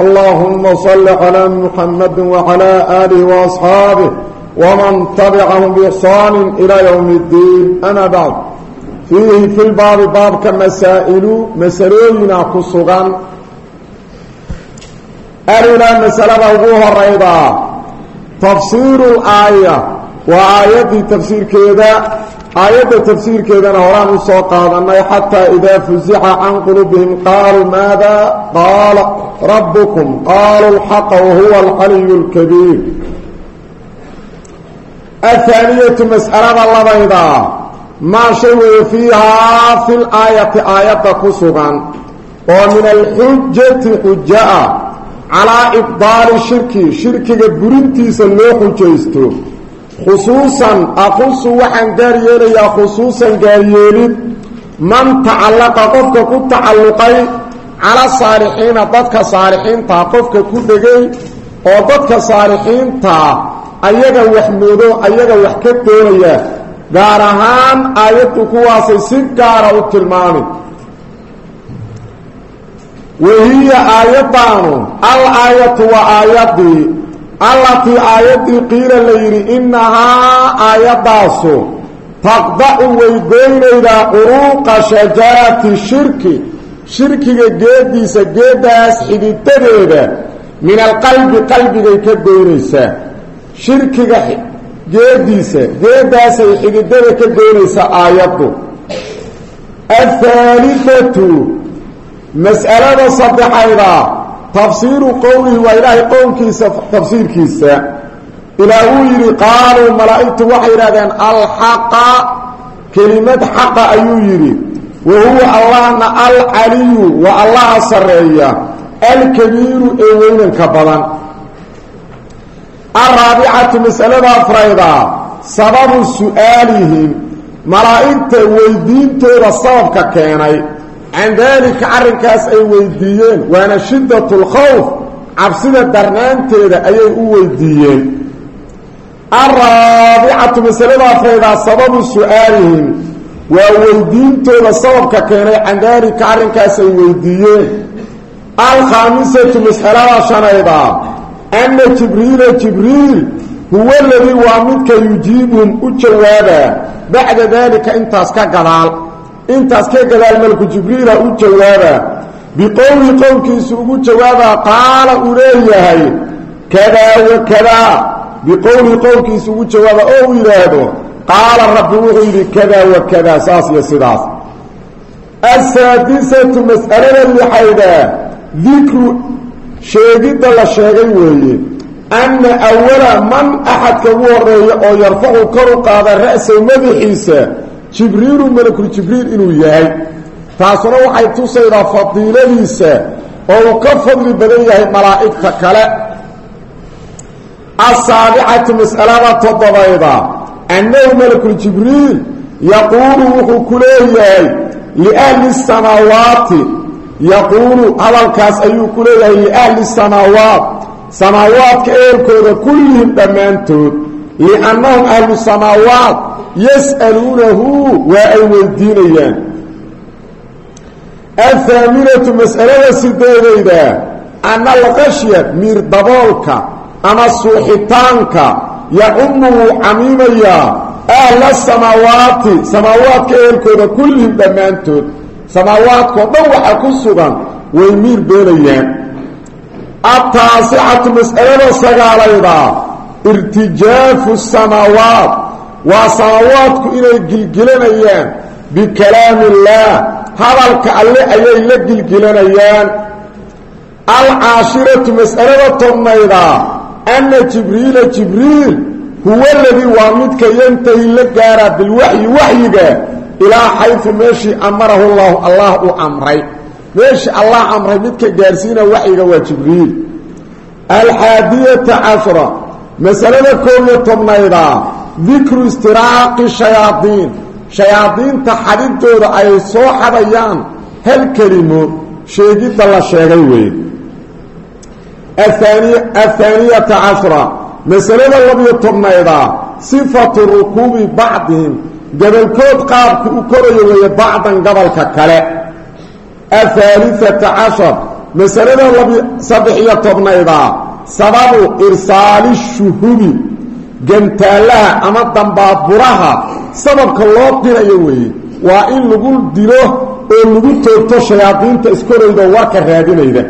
اللهم صل على محمد وعلى آله وأصحابه ومن تبعهم بإحسان إلى يوم الدين أنا بعد فيه في الباب باب كمسائل مسألين كسغا أرنا مسألة أبوها الرئيضة تفسير الآية وآية aayadda tafsiirkeedana horaan u soo qaadanay xataa idaa fusixa can qulubihim qaaluu maada? Qaala rabbukum qaaluu lxaqa wahuwa alcaliyu اlkabiir athaaniyatu mas'alada labayda maa shay weeye fiihaa fi laayati aayadda ku sugan oo min alxujati xuja-a calaa ibdaali shirki shirkiga burintiisa loo xujaysto khusuusan aqusu waxaan gaaryeelayaa khusuusan gaaryeelid man tacallaqa qofka ku tacalluqay cala saalixiina dadka saalixiintaa qofka ku dhegay oo dadka saalixiintaa ayaga wax moodo ayaga wax ka doonaya gaar ahaan aayaddu kuwaasay si gaara ah u tilmaami wahiya aayadaanu al aayatu waa aayadii allatii aayaddii qiila la yidhi innahaa aayadaasu taqdacu way goynaydaa curuuqa shajarati shirki. Shirkiga geediisa geeddaas xididadeeda min alqalbi qalbigay ka goynaysaa shirkiga geediisa geeddaasay xididada ka goynaysaa aayaddu. Athaalithatu mas'alada saddexayda tafsiiru qowlihi waa ilaahay qowlkiisa tafsiirkiisa. Ilaa uu yidhi qaaluu malaa'igtu waxay yidhahdeen alxaqa kelimad xaqa ayuu yidhi. Wa huwa allahna alcaliyu waa allaha sarreeya alkabiiru ee weynanka badan. Alraabicatu masalada afrayda sababu su'aalihim malaa'igta weydiintooda sababka keenay can daalika arrinkaas ay weydiiyeen waana shiddat lkhawf cabsida darnaanteeda ayay u weydiiyeen. Alraabicatu masalada afrayda sababu su'aalihim waa weydiintooda sababka keenay can daalika arrinkaas ay weydiiyeen. Alkhaamisatu mas'alada shanayda anna jibriila jibriil huwa ladii waa midka yujiibuhum u jawaabaa bacda daalika intaas ka gadaal intaas ka gadaal malku jibriila u jawaabaa biqowli qowlkiisu ugu jawaabaa qaala uu leeyahay kadaa wa kadaa biqowli qowlkiisu ugu jawaaba oo uu yidhaahdo qaala rabbi wuxuu yidhi kadaa wa kadaa saas iyo sidaas. Asaadisatu mas'alada lixayda dikru sheegidda la sheegay weeye anna awala man axadka ugu horreeya oo yarfacu kor u qaada ra'sahu madaxiisa jibriilu malakul jibriil inuu yahay. Taasuna waxay tusaydaa fadiiladiisa oo uu ka fadli badan yahay malaa'igta kale. Asaabicatu mas'alada toddobayda annahu malakul jibriil yaquulu wuxuu ku leeyahay liahli samaawaati. Yaquulu hadalkaas ayuu ku leeyahay liahli samaawaat. Samaawaadka eelkooda kullihim dhammaantood liannahum ahlu samaawaat yas'aluunahu waa ay weydiinayaan athaaminatu mas'alada sideedayda anna alqashya miir daboolka ama suuxitaanka yacumu wuu camiimayaa ahla samaawaati samaawaadka eelkooda kullihim dhammaantood samaawaadkao dhan waxa ku sugan way miir beenayaan ataasicatu mas'alada sagaalayda irtijaafu samaawaat. Waa samaawaadku inay gilgilanayaan bikalaami illaah hadalka alle ayay la gilgilanayaan. Alcaashiratu mas'alada tobnayda. Anna jibriila jibriil huwa ladii waa midka yantahi la gaaraa bilwaxyi waxyiga ilaa xayfu meeshii amarahu llahu allah uu amray. Meeshii allah amray midka gaarsiina waxyiga waa jibriil. Alxaadiyata cashra masalada koob iyo tobnayda dikru istiraaqi shayaadiin shayaadiinta xadintooda ay soo xadayaan hal kelimo sheegidda la sheegay weeye athaaniyata cashra masalada labiyo tobnayda sifatu rukuubi bacdihim gobolkood qaabku u korayo weeye bacdan gobolka kale. Ahaaliata cashar masalada saddex iyo tobnayda sababu irsaali shuhubi gantaalaha ama dambaaburaha. Sababka loo dirayo weeye waa in lagu dilo oo lagu toogto shayaadiinta iskorayda oo warka raadinayda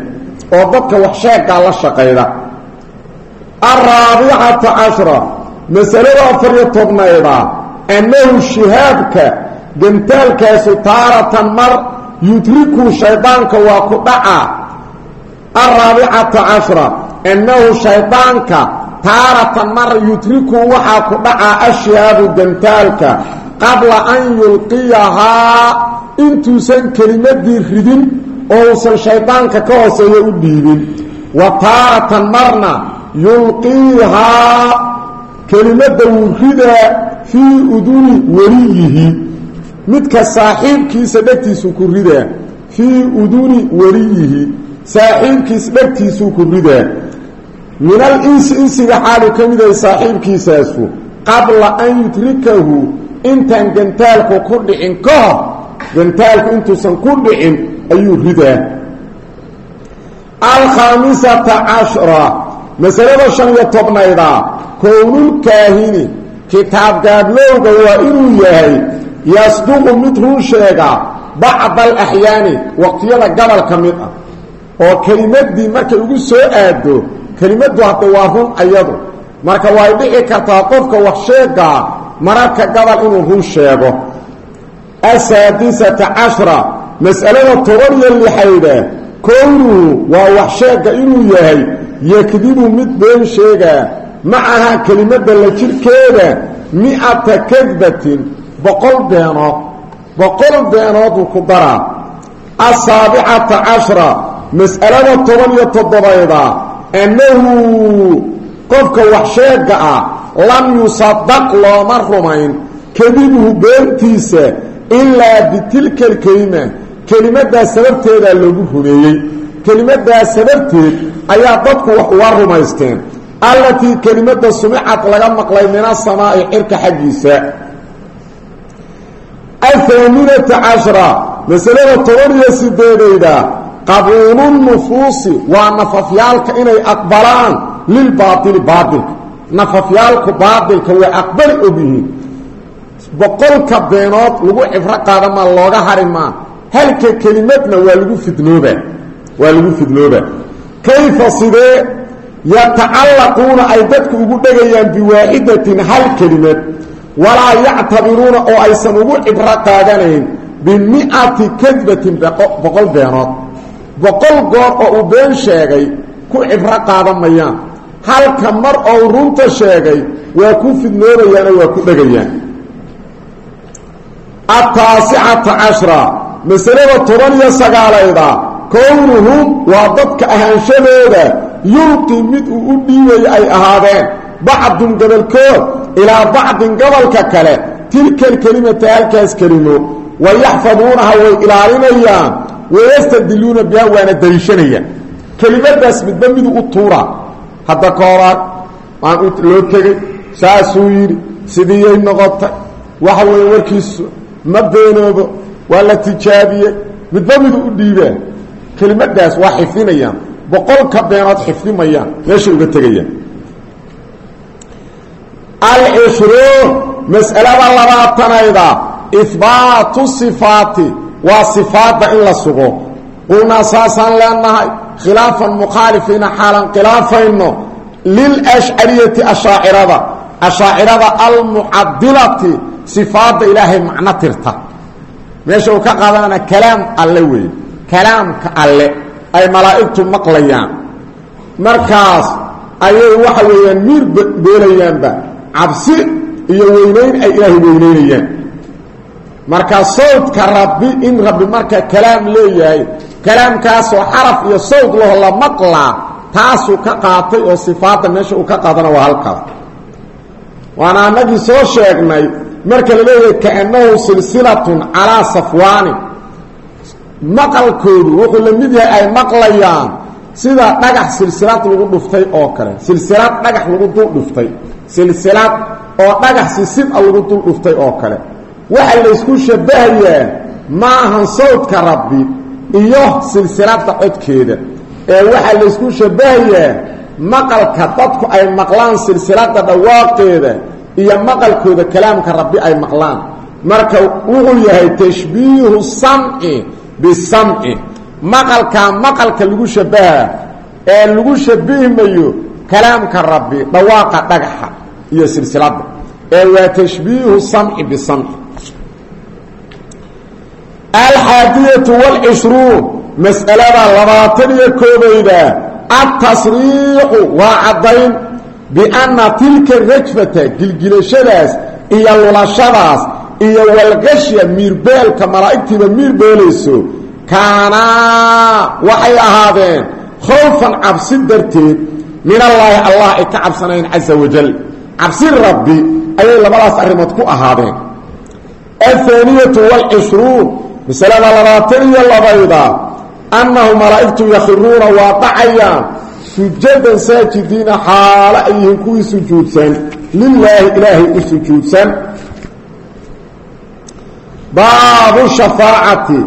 oo dadka wax sheegaa la shaqayda. Araabicata cashra masalada afariyo tobnayda annahu shihaabka gantaalkaasu taaratan mar yudriku shaydaanka waa ku dhaca. Araabicata cashra annahu shaydaanka taaratan mar yudriku waxaa ku dhacaa ashihaabu gantaalka qabla an yulqiyahaa intuusan kelimadii ridin oo uusan shaydaanka ka hooseeya u dhiibin wa taaratan marna yulqiihaa kelimadda wuu ridaa fii uduni weliyihi midka saaxiibkiisa dhegtiisuu ku ridaa fii uduni weliyihi saaxiibkiis dhegtiisuu ku ridaa min al insi insiga xaalu ka mid yahay saaxiibkiisaasu qabla an yudrikahu intaan gantaalku ku dhicin ka hor gantaalku intuusan ku dhicin ayuu ridaa. Alkhaamisata cashra masalada shan iyo tobnayda kownulkaahini kitaab gaablowga waa inuu yahay yasduqu mid run sheega bacda alaxyaani waqtiyada gobol ka mid ah oo kelimadii markay ugu soo aado kelimaddu hadda waa run ayadu. Marka way dhici kartaa qofka wax sheegaa mararka gobol inuu run sheego. Asaadisata cashra mas'alada toban iyo lixayda. Kownuhu waa wax sheega inuu yahay yakdibu mid been sheegaa macahaa kelimadda la jirkeeda mi-ata kadbatin boqol beenood. Boqol beenood uu ku daraa. Asaabicata cashra mas'alada toban iyo toddobeyda annahu qofka wax sheega ah lam yusadaq looma rumayn. Kadibuhu beentiisa ilaa bitilka alkelima kelimaddaas sababteedaa loogu rumeeyey. Kelimaddaas sababteed ayaa dadku wax uga rumaysteen. Allatii kelimadda sumicad laga maqlay min asamaa'i cirka xaggiisa. Ahaaminata cashra masalada toban iyo sideedayda qabuulunufuusi waa nafafyaalka inay aqbalaan lilbaaili baailka nafafyaalku baailka way aqbali og yihiin boqolka beenood lagu cibro qaada maa looga hari maa halka kelimadna waa lagu fidnooba waa lagu fidnooba kayfa sidee yatacallaquuna ay dadku ugu dhegayaan biwaaxidatin hal kelimad? Walaa yactabiruuna oo aysan ugu cibro qaadanayn bimiati kadbatin boqol beenood boqol goor oo uu been sheegay ku cibro qaadan mayaan. Halka mar oo runta sheegay waa ku fidnoobayaanoo waa ku dhegayaan ataasicata cashra masalada toban iyo sagaalayda kownuhum waa dadka ahaanshadooda yulqi mid uu u dhiibayo ay ahaadeen. Bacdun gobolkood ilaa bacdin gobolka kale tilka alkelimata halkaas kelimo wayaxfaduunaha way ilaalinayaan wayastadiluuna biha waana dariishanayaan kelimadaas midba miduu u tuura hadda kooraad waan loo tegey saasuu yidhi sidiiyay noqotay waxa weeye warkiisu ma beenoobo waa la tijaabiyey midba miduu u dhiibaa kelimadaas waa xifdinayaan boqolka beenood xifdimayaan meeshay uga tegayaan alcishruun mas'alada labaatanayda ihbaatu sifaati waa sifaadda in la sugo. Qulnaa saasaan leenahay khilaafan mukhaalifiina xaalan khilaafayno lilashcariyati ashaacirada. Ashaacirada almucadilati sifaadda ilaahay macno tirta. Meesha uu ka qaadana kalaam alle weeye kalaamka alle ay malaa'igtu maqlayaan. Markaas ayay waxa weeyaan miir beelayaanba cabsi iyo weynayn ay ilaahay weynaynayaan marka sawdka rabbi in rabbi marka kalaam leeyahay kalaamkaasoo xaraf iyo sawd laho la maqlaa taasuu ka qaatay oo sifaadda meesha uu ka qaadana waa halkaas waana annagii soo sheegnay marka la leeyahay kaannahu silsilatun calaa safwaanin maqalkoodu wuxuu la mid yahay ay maqlayaan sida dhagax silsilad lagu dhuftay oo kale. Silsilad dhagax lagu dul dhuftay. Silsilad oo dhagax sisid a lagu dul dhuftay oo kale waxay laysku shabbahayaan ma ahan sawdka rabbi iyo silsiladda codkeeda. Ee waxaa laysku shabbahayaa maqalka dadku ay maqlaan silsiladda dhawaaqeeda iyo maqalkooda kalaamka rabbi ay maqlaan. Marka wuxuu yahay tashbiihu samci bisamci. Maqalkaa maqalka lagu shabaha ee lagu shabihmayo kalaamka rabbi dhawaaqa dhagaxa iyo silsiladda ee waa tashbiihu samci bisamci alxaadiyatu wاlcishruun mas'alada labaatan iyo koobayda altasriixu waa caddayn bianna tilka rajfata gilgilashadaas iyo lulashadaas iyo walgashya miirbeelka malaa'igtiiba miirboolayso kaanaa waxay ahaadeen khowfan cabsi darteed min allaahi allah ay ka cabsanayn caza wajal cabsi rabbi ayay labadaas arrimood ku ahaadeen ahaaniyatu wاlcishruun masalada labaatan iyo labayda annahu malaa'igtu yakhiruuna waa dhacayaan sujadan saajidiina xaalo ay yihiin kuwii sujuudsan lilaahi ilaahay u sujuudsan. Baabu shafaacati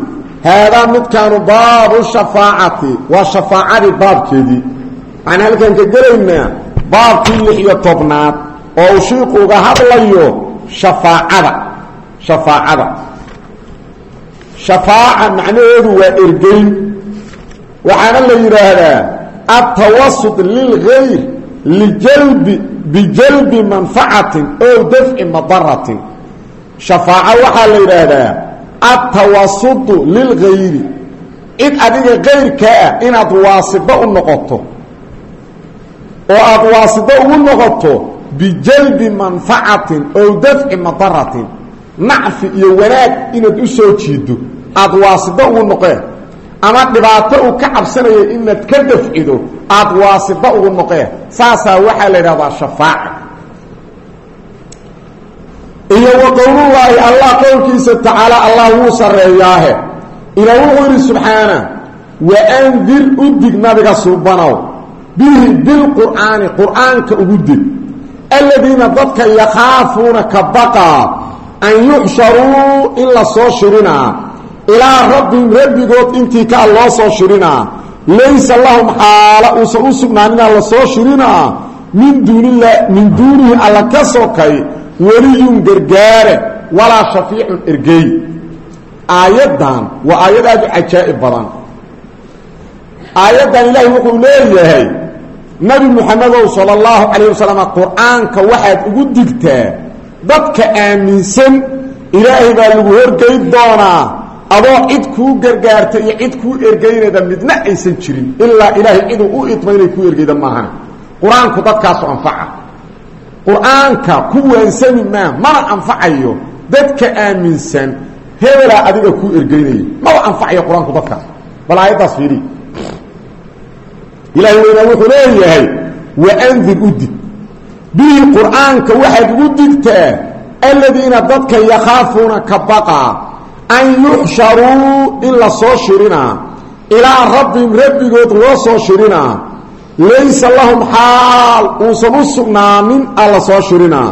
haadaa midkaanu baabu shafaacati waa shafaacadii baabkeedii. Waxaan halkan ka gelaynaa baabkii lix iyo tobnaad oo uu shiiku uga hadlayo shafaacada shafaacada shafaaca macnaheedu waa ergeyn. Waxaana la yidhaahdaa altawasud lilgayr lijalbi bijalbi manfacatin ow dafci madaratin shafaaco waxaa la yidhaahdaa altawasudu lilgayri cid adiga kayrkaa ah inaad waasido u noqoto. Oo aada waasido ugu noqoto bijalbi manfacatin ow dafci madaratin nacfi iyo wanaag inaad u soo jiido aada waasido ugu noqeen ama dhibaato uu ka cabsanaya inaad ka dafcido aada waasido ugu noqeen. Saasaa waxaa la yidhahdaa shafaaca iyo wa qowlullaahi allah qowlkiisa tacaala allah wuu sarreeyaahe. Ila wuxuu yidhi subxaana waandir u dig nabiga suubanow bihi bilqur'aani qur'aanka ugu dig aladiina dadka yakhaafuuna ka baqaa an yuxsharuu in la soo shirinaa ilaa rabbihim rabbigood intii kaa loo soo shirinaa laysa lahum xaala uusan u sugnaaninaa la soo shirinaa min duunilah min duunihi alla ka sokay weliyun gargaare walaa shafiicun ergey aayaddan waa aayad aad u cajaa'ib badan aayaddan ilaahi wuxuu leeyahay nabi muxamedow sala allahu calayh wasalam qur'aanka waxaad ugu digtaa dadka aaminsan ilaahay baa lagu horgey doonaa adoo cid kuu gargaarta iyo cid kuu ergeynayda midna aysan jirin ilaa ilaahay ciduu u idma inay kuu ergeyda maahan qur'aanku dadkaasu anfaca. Qur'aanka ku waansami maa mana anfacayo. Dadka aaminsan hebelaa adiga kuu ergeynaya maba anfacayo qur'aanku dadkaas. Bal aayaddaas fiiri. Ilaahay wuxuu leeyahay waandir u dig bihi qur'aanka waxaad ugu digtaa aladiina dadka yakhaafuuna ka baqaa an yuxsharuu in la soo shirinaa ilaa rabbihim rabbigood loo soo shirinaa laysa lahum xaal uusan u sugnaanin alla soo shirinaa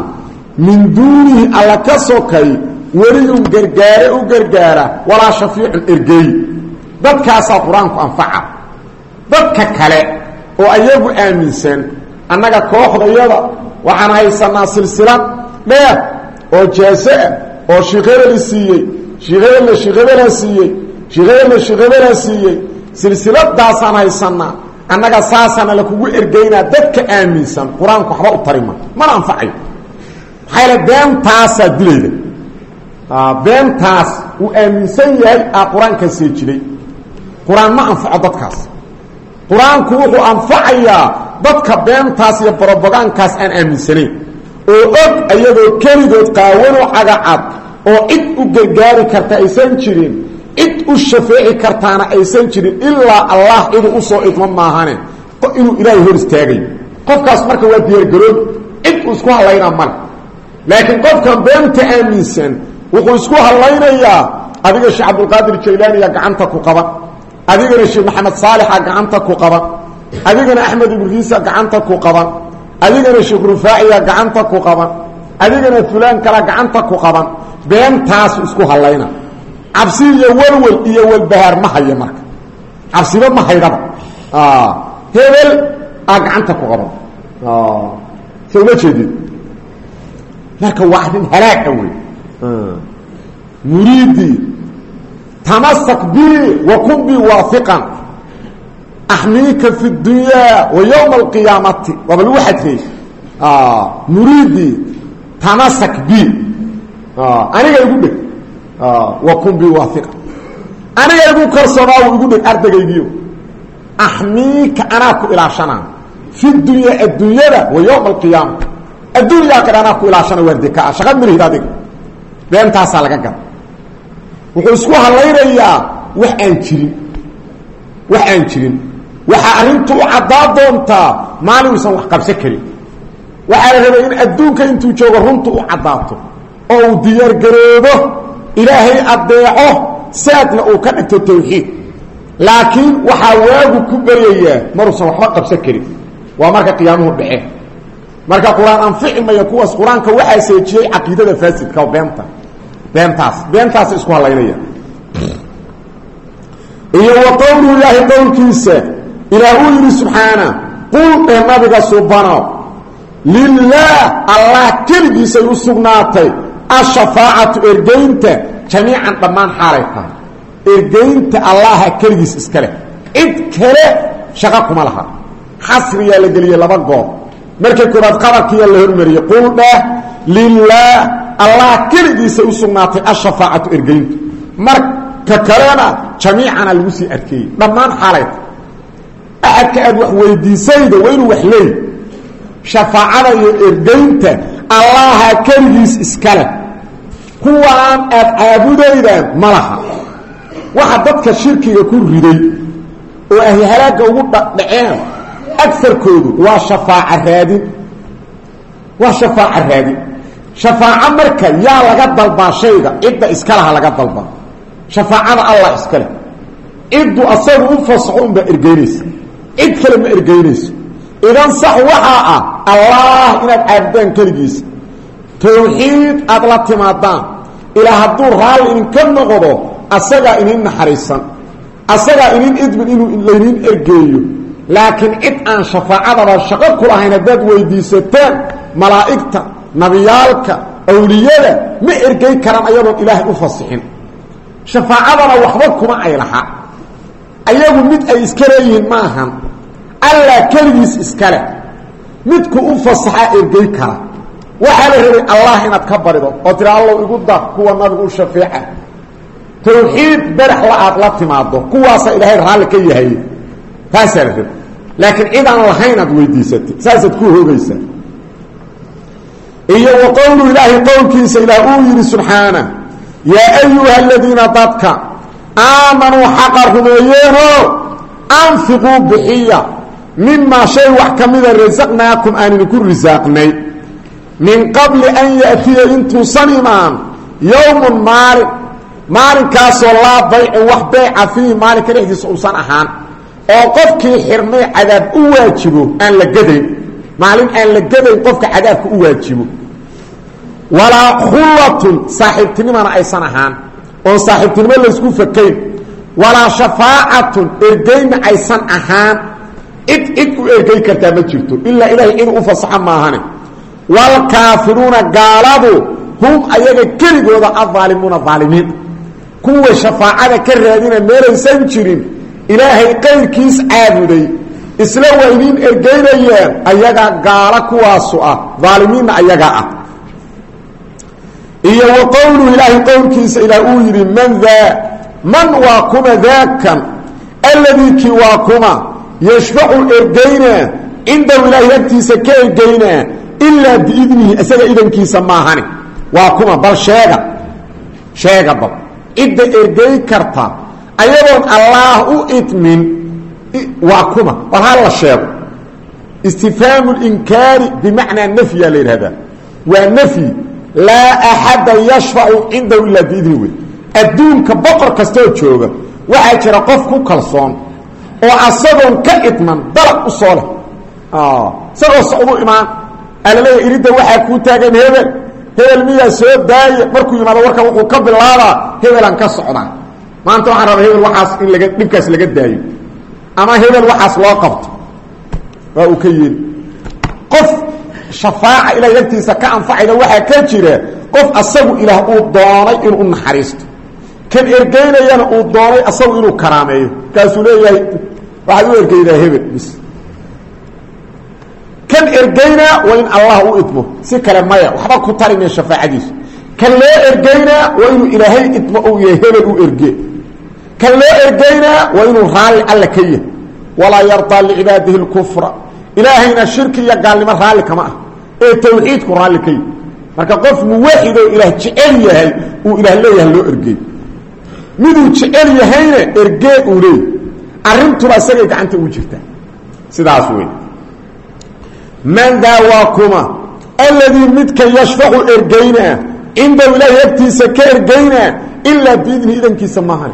min duunihi alla ka sokay weliyun gargaare u gargaara walaa shafiicun ergeey dadkaasaa qur'aanku anfaca. Dadka kale oo ayagu aaminsan annaga kooxdayada waxaan haysanaa silsilad dheer oo jaaseah oo shiikhabeli siiyey shiikhabelna shiikhabelaa siiyey siiyey. Silsiladaasaan haysanaa annaga saasaana la kugu ergeynaa dadka aaminsan. Qur'aanku waxba u tarima mana anfacayo maxaa yaele beentaasaa dilayda beentaas uu aaminsan yahay aa qur'aankaa seejiday qur'aan ma anfaco dadkaas. Qur'aanku wuxuu anfacayaa dadka beentaas iyo brobogaankaas aan aaminsanayn. Oo og ayagoo keligood qaawanoo cagacad oo cid u gargaari karta aysan jirin cid u shafeeci kartaana aysan jirin ilaa allah ciduu u soo idmo maahane inuu ilaahay hor istaagayo qofkaas marka waa diyaargaroobi cid uu isku hadlaynaa male. Laakiin qofkan beenta aaminsan wuxuu isku hadlaynayaa adiga sheekh cabdulqaadir jaylaaniya gacanta ku qaban adigana sheekh maxamed saalixa gacanta ku qaban adigana axmed ibriisa gacanta ku qaban. Adigana sheekh rufaaciya gacanta ku qaban. Adigana fulaan kala gacanta ku qaban. Beentaas isku hadlayna cabsi iyo welwel iyo welbahaar ma haya marka. Cabsiba ma haydhaba hebel aa gacanta ku qaban. So uma jeedid marka waa arrin halaaga wey muriidii tamasak bi axmiika fi dunyaa wa yowma alqiyaamati waaba lagu xadfeey muriidii tamasak bi aniga igu dheg wakun bi waafiqan aniga igu korsanaa igu dheg ardagaygiio axmiika anaa ku ilaashanaa fi dunyaa adduunyada wa yowma alqiyaama adduunyaa kale anaa ku ilaashana waardekaa shaqa malihid adiga beentaasaa laga gada wuxuu isku hadlaynayaa wax aan jirin wax aan jirin waxaa arrintu u caddaa doontaa maalin uusan wax qabsan karin. Waxaa la rabay in adduunka intuu joogo runtu u caddaato oo uu diyaargaroobo ilaahay addeeco saadna uu ka dhigto tawxiid. Laakiin waxaa waagu ku baryayaa maruusan waxba qabsan karin. Waa marka qiyaamuhu dhece marka qur'aan anfici maya kuwaas qur'aanka waxaa seejiyey caqiidada faasidka beenta. Beentaas. Beentaasa isku hadlaynaya iyo wa qowluhu ilaahay qowlkiisa ilaah uu yidhi subxaana qul ee nabiga subano lilaah allah keligiisay u sugnaatay ashafaacatu ergeynta jamiican dhammaan xaalay tahay. Ergeynta allaha keligiis iska leh. Cid kale shaqo kuma laha. Xasriyaa la geliyey laba goob markay koobaad qabarkiiyaa la hormariyey qul dheh lilaah allah keligiisay u sugnaatay ashafaacatu marka kalena jamiicana lagu sii adkeeyey dhammaan xaalayta axadka aad wax weydiisayda waa inuu wax leey shafaacada iyo ergeynta allaha keligiis iska leh kuwaan aad caabudaydaan ma laha. Waxa dadka shirkiga ku riday oo ahli halaagga ugu dhaceen agarkoodu waa shafaaca raadin waa shafaaca raadin shafaaco marka yaa laga dalbaa shayga cidda iskalaha laga dalbaa. Shafaacada allah iska leh ciddu asagu u fasaxo unbaa ergeynaysa cid kale ma ergeynayso idan sax waxaa ah allah inaad caabudaan keligiisa tawxiid aad la timaadaan. Ilaa hadduu raalli idinka noqdo asagaa inin naxariisan. Asagaa inin idmin inuu laynin ergeeyo. Laakiin cid aan shafaacadaba shaqo ku lahayn haddaad weydiisataan malaa'igta nabiyaalka awliyada ma ergey karaan ayadoon ilaahay u fasixin. Shafaacadana waxba kuma ay laha ayagu mid ay iska leeyihiin ma ahan allah keligiis iskale. Midku u fasaxaa ergey kara. Waxaa la rabay allah inaad ka barido oo tira allow igu dar kuwa nabigu u shafeeca tawxiid beraxla aad la timaado kuwaasa ilaahay raalli ka yahay. Taasaa la rabay. Laakiin cidaan lahayn aad weydiisatay saasaad ku hoogaysaa. Iyo wa qowlu ilaahi qowlkiisa ilaah uu yidhi subxaana yaa ayuha aladiina dadka aamanuu xaqa rumeeyeeno anfiquu bixiya mimaa shay wax ka mida rasaqnaakum aan idinku risaaqnay min qabli an ya'tiya intuusan imaan yowmun maalin maalinkaasoo laa baycin wax beeca fiihi maalinka dhexdiisa uusan ahaan oo qofkii xirnay cadaab u waajibo aan la gadayn maalin aan la gadayn qofka cadaabka u waajibo. Walaa khullatun saaxiibtinimana aysan ahaan oon saaxiibtinimo laysku fakayn. Walaa shafaacatun ergeyna aysan ahaan cid cid u ergey kartaa ma jirto. Ilaa ilaahay cid u fasaxa maahane. Waalkaafiruuna gaaladu hum ayaga keligooda aaalimuuna aalimiin kuwa shafaacada ka raadina meelaysan jirin ilaahay qayrkiis caabuday. Isla waa idiin ergeynayeen ayagaa gaalo kuwaasu ah aalimiinna ayagaa ah. Iyo wa qowluhu ilaahay qowlkiisa ilaah uu yidhi man waa kuma daakan alladii waa kuma yashfacu ergeynaa cindahu ilaahay agtiisa ka ergeynaa ilaa biidnihi isaga idankiisa maahani waa kuma bal sheega sheega bal cidda ergey karta ayadoon allaah u idmin waa kuma bal ha la sheego istifhaamu linkaari bimacnaa nafyaa la yidhahdaa waa nafyi laa axada yashfacu cindahu ilaa biidni wey jira qof ku kalsoon oo asagoon ka idman dalaq u soo leh. Isagoo socdu imaan. Alaleeya iridda waxaa kuu taagan hebel. Hebel miyaa soo daaya markuu yimaado warka wuxuu ka bilaabaa hebelaan ka socdaa. Maanta waxaan rabaa hebel waxaas in laga dhibkaas laga daayo. Ama hebel waxaas loo qabto. Waa uu ka yeeli qof shafaaca ilahay agtiisa ka anfacayda waxaa ka jira qof asagu ilaah uu doonay inuu naxariisto. Kan ergeynayana uu doonay asagu inuu karaameeyo. Markaasuu leeyahay waxaad u ergeydaa hebel bis kan ergeynaa waa allah u idmo si kale maya. Waxba ku tarime shafaacadiisu kan loo ergeynaa waa inuu ilaahay idmo uu yahay hebel u erge. Kan loo ergeynaa waa inuu raalli ka yahay. Walaa yardaa licibaadihi اlkufra ilaahayna shirki iyo gaalnimo raalli kama ah. Ee tawxiidku raalli ka yahy marka qof muwaxidoo ilaah jecel yahay uu ilaah leeyahay loo ergey. Miduu jecel yahayna ergee uu leeyahy arrintuba isagay gacanta ugu jirtaa. Sidaas wey man daa waa kuma alladii midka yashfacu ergeynaa cindahu ilaahay agtiisa ka ergeynaa ilaa biidni idankiisa maahan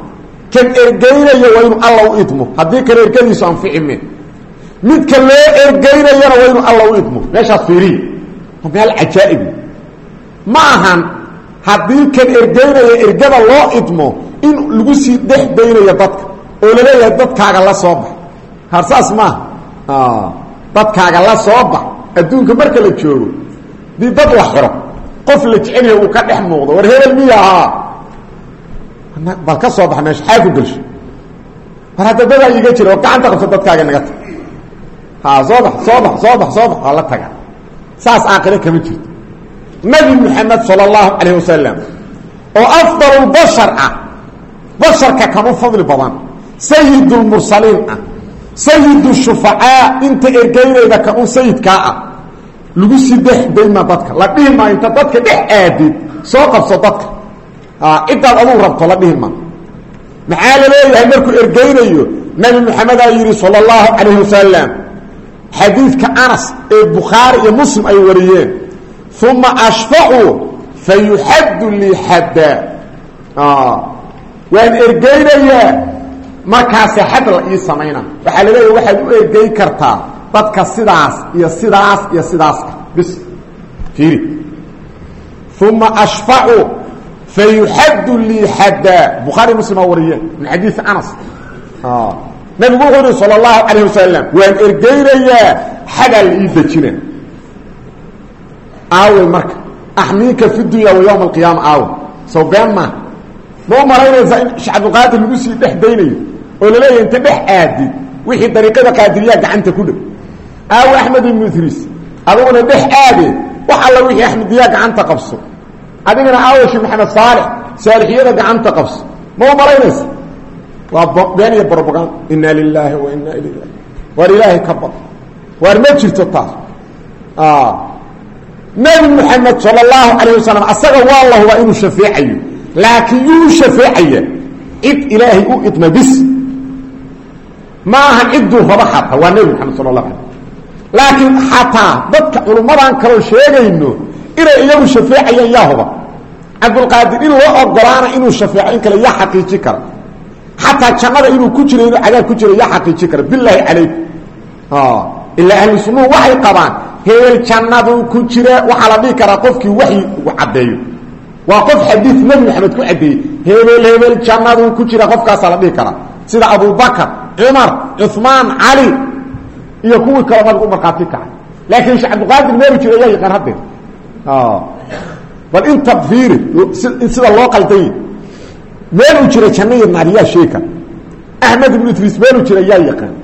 kan ergeynaya waa inuu alla u idmo. Haddii kale ergadiisu anfici midka loo ergeynayana waa inuu alla u idmo. Meeshaas fiiriya waa meel ma ahan haddii kan ergeynaya ergada loo idmo in lagu sii dhex daynayo dadka oo la leeyahay dadkaaga la soo bax. Harsaas maaha dadkaaga la soo bax. Adduunka marka la joogo dii dad la xiro qof la jecel yahay uu ka dhex muuqdo war hebel miya ahaa bal ka soo bax meesha xaa ku gelsho war hadda dadaa iiga jira oo gacanta qabso dadkaaga naga ha soo bax soo bax soo bax soo bax waa taga saas aakhire kama jirto. Nabi moxamed sala allahu calayh oo afdalulbashar ah basharka kama fadli badan sayidulmursaliin ah sayidu shufacaa inta ergeynayda ka un sayidkaa ah lagu sii dhex dayma dadka la dhihi maa inta dadka dhex aadid soo qabso dadka. Ciddaad aduu rabto la dhihi maa maxaa la leeyahay markuu ergeynayo nabi maxamedaa yidhi sala allahu calayh wasalam xadiidka anas ee bukhaari iyo muslim ay wariyeen uma ashfacu fa yuxaddu lii xadda waan ergeynayaa markaase xad la ii samayna. Waxaa la leeyahay waxaad u ergey kartaa dadka sidaas iyo sidaas iyo sidaaska bis. Fiiri. Uma ashfacu fa yuxaddu lii xadda bukhaari muslim aa wariyeen min xadiidi anas. Nabigu wuxuu yihi sala allahu calayh wasalam waan ergeynayaa xadaa la marka axmiika fi dunya wa yowma alqiyaama aawe sow been maa ma u malaynaysaa in sheekh daynayo oo la leeyahay inta dhex aadid wixii dariiqada qaadiriyaa gacanta ku dhow. Aawe axmed ibnu idriis adiguna dhex aade wax alla wixii axmediyaa gacanta qabso. Adigana aawe sheekh maxamed saalex saalixiyada gacanta qabso. Ma u malaynaysa? Waa been iyo brobagand inna lilaahi wa inna ilayh waar ilaahay ka bad waar ma jirto taas? Nabi moxamed sala allahu calayh wasalam waa la hubaa inuu shafeecayo laakiin yuu cid ilaahay u ma aha cidduu raba xataa waa nebi moxamed sala allahu alay laakiin xataa dadka culummadan kaloo sheegayno inay iyagu shafeecayaan yaa huba cabdulqaadir in loo ogolaana inuu shafeeco in kale yaa xaqiiji kara. Xataa jannada inuu ku jiro inuu cadaab ku jiro yaa xaqiiji kara. Bilaahi calaykum ilaa ahlu sunnuhu waxay qabaan hebel jannaduu ku jira waxaa la dhihi karaa qofkii waxyi uu caddeeyo. Waa qof xadiid nebi maxamed ku caddeeyey jira cumar cuثmaan cali iyo kuwii kaloo nabigu u markhaati kacay laakiin sheekh cabdiqaadir meelu jiro ayaa yaqaan haddeer bal inta fiiri sida loo qaldanya meeluu jira janno iyo naar yaa sheeka axmed ibnu idriis meeluu jira yaa yaqaan.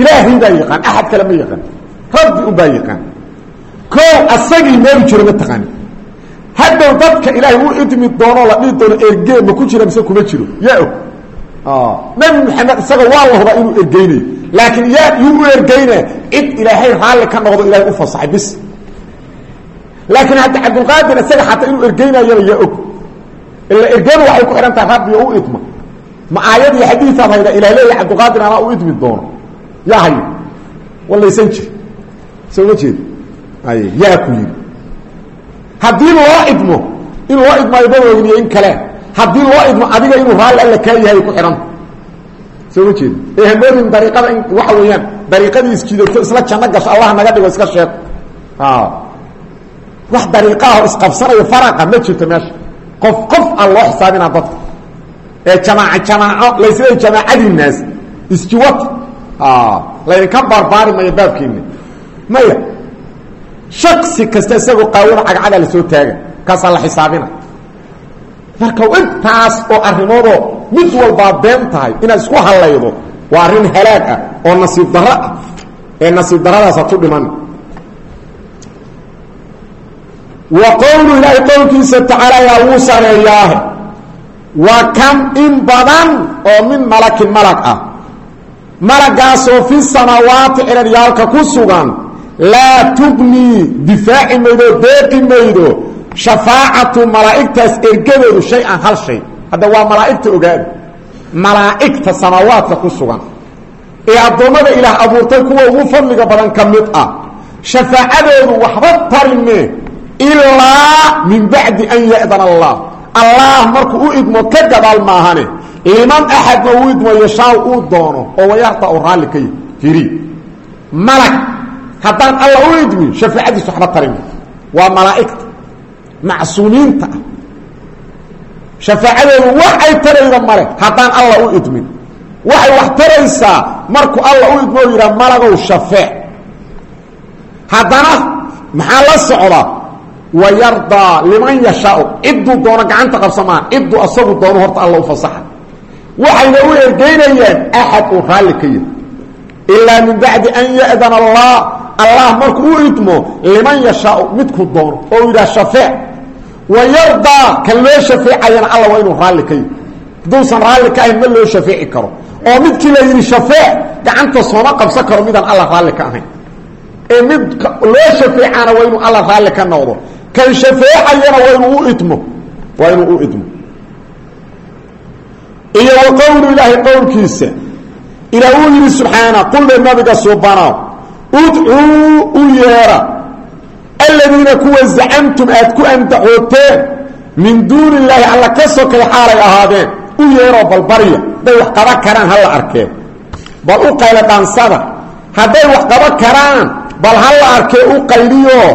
Ilaahay baa yaqaan axad kale ma yaqaan. Rabbi un baa yaqaan. Ko asagii meelu jiro ma taqaani. Haddow dadka ilaahay u idmi doonoo jira nabi maxamed isaga waa la hubaa inuu ergeynayo laakiin yaa yuu u ergeynaya cid ilaahay raalli ka noqdo ilahay u fasaxay bis laakiin hadda cabdulqaadir isaga xataa inuu ergeynayana yaa og ila ergeenu waxay ku xidhan tahay rabbi u idma ma aayad iyo xadiisaad hayda ilah leeya cabdulqaadir anaa u idmi doono yaa hayo walaysan jir soo ma jeed yaa ku yidhi haddii loo idmo in loo idmaayo badoogniyo haddii loo idmo adiga inuu raalli alla kaa yahay ku xidhanta soo ma jeed. Ee hamoodin dariiqada waxa weeyaan dariiqadii isjidato isla janno gasho allah naga dhigo iska sheeg. Wax dariiqaho isqabsanayo faraqa ma jirto meesha. Qof qof aan loo xisaabinaa dadka ee jamaaco jamaaco laysleey jamaacadiinaas isjiwata laydinka barbaari mayo baabkiina maya. Shaksi kasta isagoo qaawada cagcadaa la soo taaga. Kaasaa la marka intaas oo arrimoodoo mid walbaa been tahay inaad isku hallaydo waa arrin halaag ah oo nasiib darro ah ee nasiib darradaasa ku dhiman. Wa qowlu ilaahi qowlkiisa tacaala yaa wuu sareeyaahe wa kam in badan oo min malakin malag ah malagaasoo fi samaawaati ciraryaalka ku sugan laa tugnii difaaci maydo deeqi maydo shafaacatu malaa'igtaas ergadoodu shay-an hal shay. Hadda waa malaa'igta ogaada malaa'igta samaawaadka ku sugan. Ee addoommada ilaah abuurtay kuwa ugu fadliga badan ka mid ah. Shafaacadoodu waxba tarime ilaa min bacdi an ya'dana allah. Allah markuu u idmo ka gadaal maahane liman axadna uu idmo yashaaw uu doono oo wayarta u raalli ka firi malag u idmin shafaacadiisu waxba tarime waa malaa'igta macsuumiinta ah. Shafaacadoodu wax ay tarayda male haddaan alla u idmin. Waxay wax taraysaa markuu alla u idmo yidhaha malagow shafeec haddana maxaa la socda wayardaa liman yashaau cidduu doono gacanta qabsamaan cidduu asagu doono horta alla u fasaxa. Waxayna u ergeynayaan axad uu raalli ka yahy ilaa min bacdi an ya'dana allah allah markuu u idmo liman yashaau midkuu doono oo yidhaha shafeec wayardaa kan loo shafeecayana alla waa inuu raalli ka yahy hadduusan raalli ka ahayn ma loo shafeeci karo. Oo midkii la yidhi shafeec gacanta sooma qabsan karo midaan alla raalli ka ahayn. Ee mid loo shafeecaana waa inuu alla raalli ka noqdo. Kan shafeecayana waa inuu u idmo. Waa inuu u udcuu u yeera. Aladiina kuwa zacamtum aad ku andacooteen min duuni illaahi alla ka sokay xaalay ahaadeen u yeeroo balbarya hadday wax qaba karaan hala arkeen. Bal u qayla dhaansada. Hadday wax qaba karaan bal hala arkee u qayliyoo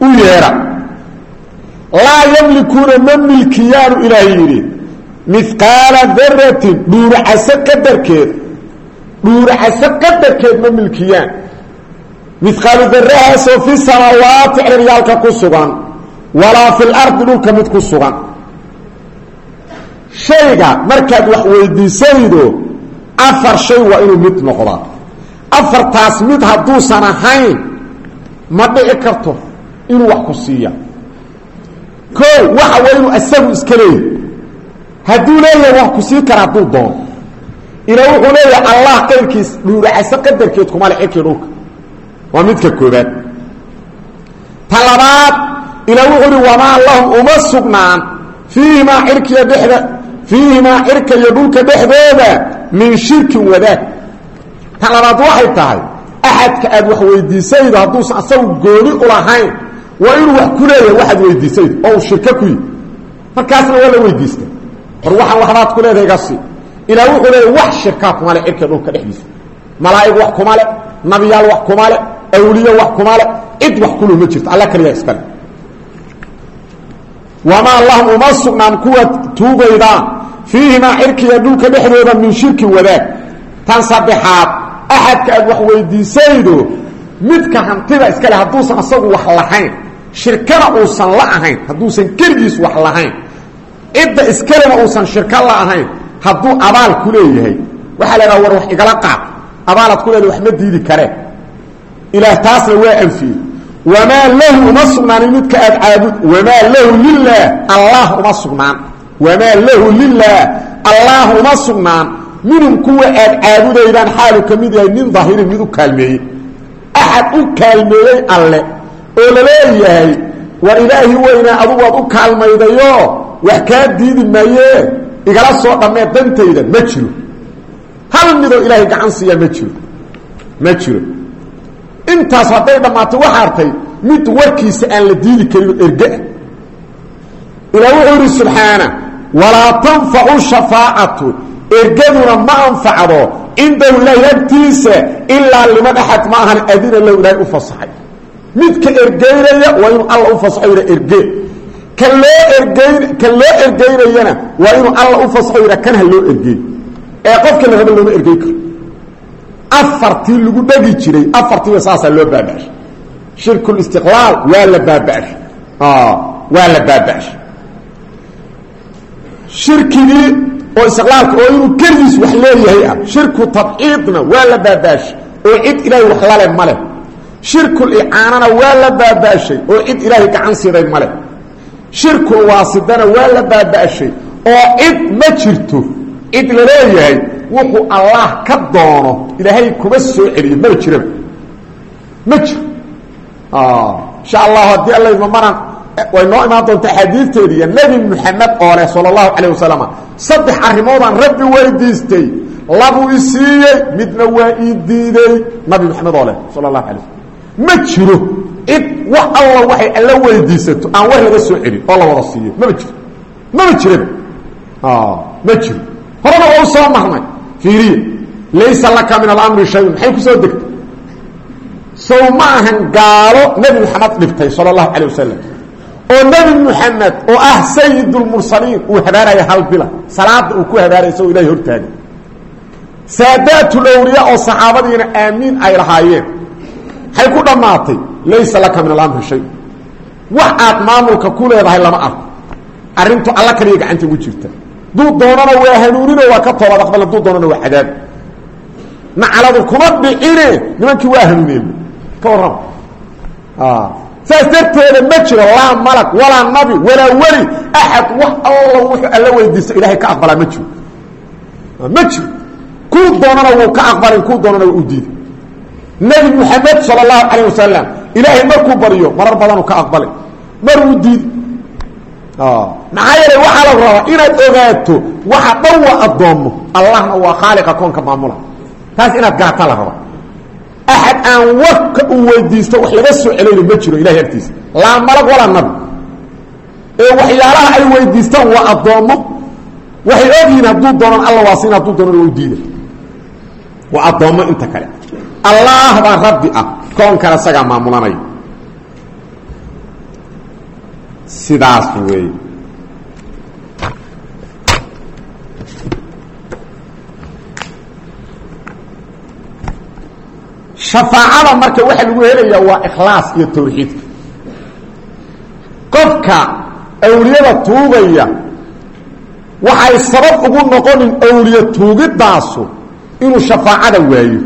u yeera. Laa yamlikuuna ma milkiyaanu ilaah yidhi. Mihqaala daratin dhuuracaso qadarkeed. Dhuuracaso qadarkeed ma milkiyaan mihqaalu darahaasoo fi samaawaati ciraryaalka ku sugan walaa fi lardi dhulka mid ku sugan. Shayga markaad wax weydiisaydo afar shay waa inuu mid noqdaa. Afartaas mid hadduusan ahayn ma dhici karto inuu wax ku siiya. Koo waxa waa inuu isagu iska leeyahy hadduu leeyahay wax ku sii kara hadduu doono. Ilaa wuxuu leeyahay allah qayrkiis dhuuracaso qadarkeed kuma dhulka waa midka koobaad ta labaad ilaa wuxuu uhi wamaa lahum uma sugnaan fiihimaa cirkiya dhexda fiihimaa cirka iyo dhulka dhexdooda min shirkin wadaag ta labaad waxay tahay axadka aad wax weydiisaydo hadduusan asagu gooni ulahayn waa inuu wax ku leeyahay waxaad weydiisaydo oo uu shirko ku yihi markaasna waa la weydiista war waxaan waxbaad ku leedahay gasi ilaa wuxuu leeyahy wax shirkaa kuma dhexdiisa. Malaa'ig wax kuma le nabiyaal wax kuma awliye wax kuma le cid wax kulu ma jirto alla kaliya iskale wamaa lahum uma sugnaan kuwa tuugaydaan fiihimaa cirkiya dhulka dhexdooda min shirkin wadaag tan saddexaad axadka aad wax weydiisaydo midka hantida iskale hadduusan asagu wax lahayn shirkana uusan la ahayn hadduusan keligiis wax lahayn cidda iskalena uusan shirka la ahayn hadduu abaal ku leeyahay waxaa la war wax igala qaad abaalaad ku leedahay diidi kareen ilaah taasna waa anfiyey. Wamaa lahu uma sugnaanin midka aad caabud. Wamaa lahu lilah allah uma sugnaan. Wamaa lahu lilah allah uma sugnaan. Minhum kuwa aad caabudaydaan xaalu ka mid yahay nin daahirin mid u kaalmeeyey. Axad u kaalmeeyey alle oo la leeyahay war ilaahi weynaa adugu aad u kaalmaydayo wax kaa diidi maayee igala soo dhammee dantayda ma jiro. Hal midoo ilaahay gacan siiya ma jiro. Ma jiro intaas hadday dhammaato waxa artay mid warkiisa aan la diidi karin ergaa ilaa wuxuu yidhi subxaana walaa tanfacu ergaduna ma anfacdo cindahu ilaahi agtiisa ilaa liman axad ma ahan adina lahu ilaahay u fasaxay. Midka ergeynaya waa inuu alla u fasaxo yidha erge. Ka loo ergeyn ka loo ergeynayana waa inuu alla u fasaxo kan ha loo ergeey ee qofka la raba looma ergey karo afartii lagu dhegi jiray afartiiba saasaa loo baaba'shay shirkulistiqlaal waa la baaba'shay waa la baaba'shay shirkigii oo istiqlaalka oo inuu keligiis wax leeyahay ah shirku tabciidna waa la oo cid ilaahay wax lale ma leh. Shirkul icaanana waa oo cid ilaahay gacan siiday ma leh. Waasidana waa la oo cid ma jirto cid la leeyahay wuxuu allah ka doono ilaahay kuma soo celiyo maba jiraba ma jiro. Insha allahu haddii allaydma maran way noo imaan doonta axaadiidteedi iyo nebi moxamed oo leh sala allahu calayh saddex arrimoodaan rabbi weydiistay labuu i midna waa ii nabi moxamed oo leh sala ma jiro. Cid wax alla waxay alla weydiisato aan war laga soo celin oo la wada siiyo maba jiro. Maba jiraba ma jiro. Horena waa u soo marnay fiiriya laysa laka min alamri shayun. Maxay ku soo degtay? Sow ma ahan gaalo nebi moxamed dhibtay sala allahu calay wasalam oo nebi moxamed oo ah sayid lmursaliin uu habaaraya hal bila. Salaada uu ku habaaraya isagoo ilahay hortaagay saadaatulawliya oo saxaabadiina aamiin ay lahaayeen. Maxay ku dhammaatay laysa laka min alamri shay wax aad maamulka ku leedahay lama arko. Arrintu alla kaliya gacanta ugu jirta duu doonana waa hanuunino waa ka toobad aqbal duu doonana waa cadaab. Nacaladu kuma dhicine nimankii waa hanuuneen. Ka warrama. Saas darteeda ma jiro laa malag walaa nabi walaa weli axad wax alla wuxuu alla weydiista ilahay ka aqbalaa ma jiro. Ma jiro. Kuu doonana wuu ka aqbalin kuu doonana waa u diiday. Nebi moxamed sala allahu calayh ilaahay maxaa yeelay waxaa la rabaa inaad ogaato waxa dhan waa addoommo allahna waa khaaliqa koonka maamula. Taas inaad garata la rabaa axad aan warka uu weydiisto wax laga soo celayno ma jiro ilahay agtiisa. Laa malag walaa nabi ee waxyaalaha ay weydiistaan waa addoommo waxay ogyihiin hadduu doonan alla waa hadduu doonan waa u diida waa addoommo inta kale. Allah baa rabbi ah koonkana isagaa maamulanaya sidaas weeye shafaacada marka waxaa lagu helayaa waa ikhlaas iyo tawxiidka qofka awliyada tuugaya waxay sabab ugu noqonin awliye tuugidaasu inuu shafaacada waayo.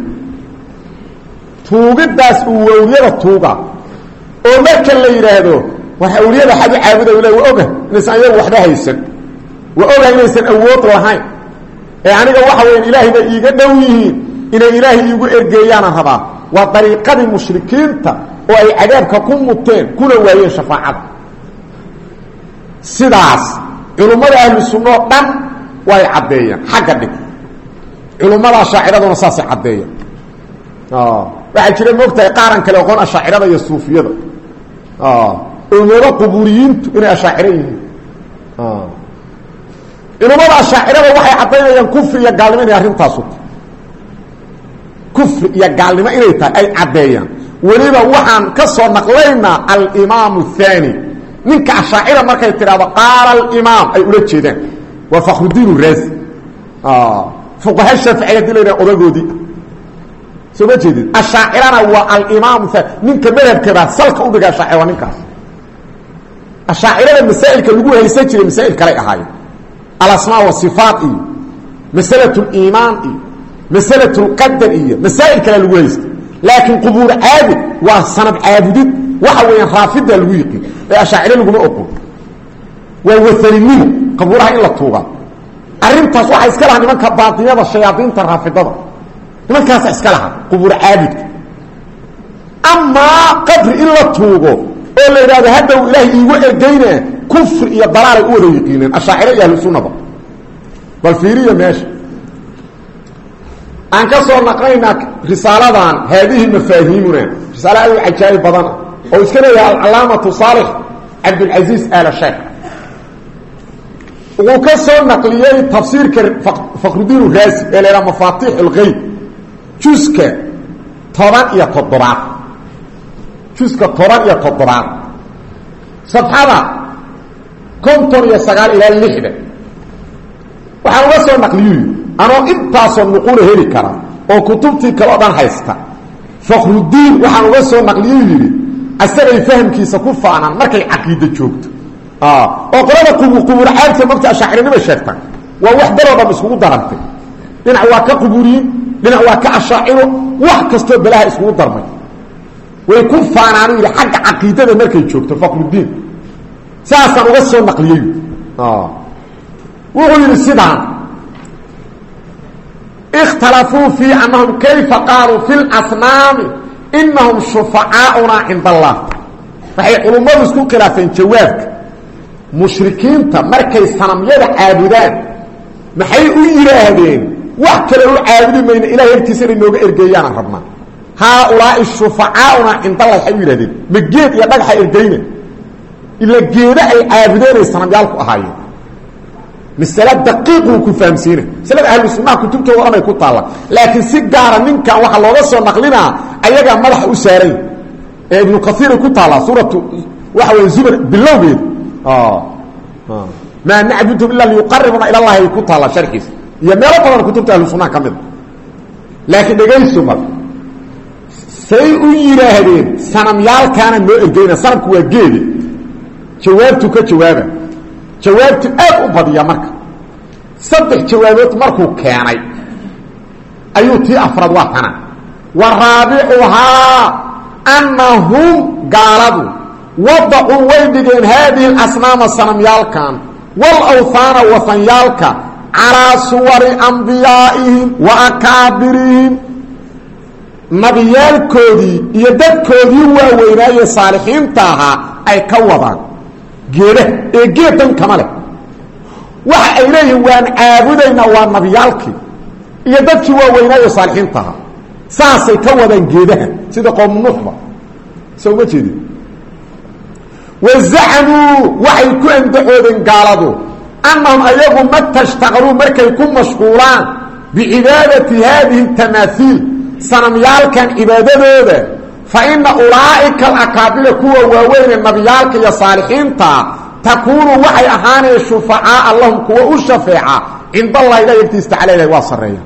Tuugiddaas uu awliyada tuuga oo marka la yidhaahdo war awliyada xadu caabuda le waa oga inaysan ayagu waxba haysan. Waa oga inaysan awood lahayn. Ee aniga waxa weya ilaahay bay iiga dhow yihiin inay ilaahay iigu ergeeyaana rabaa. Waa dariiqadii mushrikiinta oo ay cadaabka ku muteen kuna waayeen shafaacada. Sidaas culummada ahlu sunna oo dhan way caddeeyaan xagga dhig. Culummada ashaaciraduna saasay caddeeyaan waxaa jira moogtahay qaaran kale oqon ashaacirada iyo suufiyada umado qubuuriyiintu inay ashaaciro yihiin. Culummada ashaacirada waxay caddaynayaan kufri iyo gaalnimo inay arrintaasu kufri iyo gaalnimo inay tahay ay caddeeyaan. Weliba waxaan ka soo naqlaynaa alimaam aani ninka ashaacira markay tidhahdo qaala alimaam ay ula jeedaan. Waa fakhrudiin uraazi ah, fuqaha shaafici haddii la yidhaha odagoodii soo ma jeedid ashaacirana waa alimaam aani ninka madhabkabaa salka udhiga ashaacira waa ninkaas. Ashaacirada masaa'ilka lagu haysan jiray masaa'il kaley ahaayeen. Alasmaa wasifaat iyo masalatu limaan iyo masalat lqadar iyo masaa'il kale lagu haysta laakiin qubuur caabud waa sanad caabudid. Waxa weeyaan raafida lagu yiqiin ee ashaacire laguma oqon waa wahaninimo qabuuraha in la tuuga. Arrintaas waxaa iska lahaa nimanka baatiyada shayaadiinta raafidada. Nimankaasa iska lahaa qubuur caabudka amaa qabri in la tuugo oo la yidhahdo haddaw ilaahay iigu ergeyna kufri iyo dalaalay aan ka soo naqlaynaa risaaladan haadihi mafaahiimuna risaale aad u cajaa'ib oo iska leeyahay alcalaamatu saalix cabdulcasiis aala sheekh. Wuu ka soo naqliyey tafsiirka fakrudiin raasi ee la yhaha mafaatix اlgeyb juska toban iyo toddobaad. Juska toban iyo toddobaad. Safxada konton iyo sagaal ilaa lixdan waxaan uga soo naqliyu anoo intaasoo nuqula heli kara oo kutubtii kale o dhan haysta. Fakrudiin waxaan uga soo naqliyu yidhi asagay fahamkiisa ku faanaan markay caqiida joogto. Oo qolada qubuur caabta mogta ashaacirinima sheegta waa wax daloo dham darantay. Dhinac waa ka qubuuriyin dhinac waa ka ashaaciro wax kastoo belaha iskugu darmay. Way ku faanaanu yidhi xagga caqiidada markay joogto fakrudiin saasaan uga soo naqliyey. Wuxuu yidhi sidaan اkhtalafuu fii anahum kayfa qaaluu fi اlasnaami inahum shufacaauna cinda allah waxay culummadu isku khilaafeen jawaabka mushrikiinta markay sanamyada caabudaan maxay u yidhaahdeen wax kale u caabudi mayno ilahay agtiisa inay nooga ergeeyaanaan rabnaa haaulaai shufacaauna cinda allah waxay u yidhahdeen ma geed iyo dhagaxa ergeyna ila geeda ay caabudeenay sanamyaalku ahaayeen masale daqiiquu ku fahamsiina masalada ahlu sunnaha kutubtooda dhan ay ku taalla. Laakiin si gaara ninkan waxaa looga soo naqlinaa ayagaa madaxa u saaray. Ee ibnu kaiiray ku taallaa suuratu waxa wey zubr bilowgeed maa nacbudhum ila liyuqaribuna ila llahi ay ku taallaa sharxiisa iyo meelo badan kutubta ahlu sunnaha ka mida laakiin dhegayso mar say u yidhaahdeen sanamyaalkaana noo ergeyna sanamku waa geede jawaabtu ka jawaaba jawaabtu aad u badiya marka. Saddex jawaabood markuu keenay ayuu tii afraad waa tana wa raabicuhaa annahum gaaladu. Wadacuu way dhigeen haadihi alasnaama sanamyaalkan. Walawhaana wasanyaalka calaa suwari ambiyaaihim wa akaabirihim. Nabiyaalkoodii iyo dadkoodii waaweynaaye saalixiinta ahaa ay ka wadaan geedaha ee geedan kama leh. Waxa ay leeyihiin waan caabudaynaa waa nabiyaalkii. Iyo dadkii waaweynaayo saalixiinta ahaa. Saasay ka wadaan geedaha sida qoom nuuxba soo uma jeedin? Waxay ku andacoodeen gaaladu annahum ayagu matashtaqaluu markay ku mashquulaan bicibaadati haadihi tamaaiil sanamyaalkan cibaadadooda fa ina ulaa'ika alakaabira kuwa waaweyne nabiyaalka iyo saalixiinta takuunu waxay ahaanaya shufacaaa lahum kuwa u shafeeca cinda allah ilah agtiisa tacala ilahi waa sareeya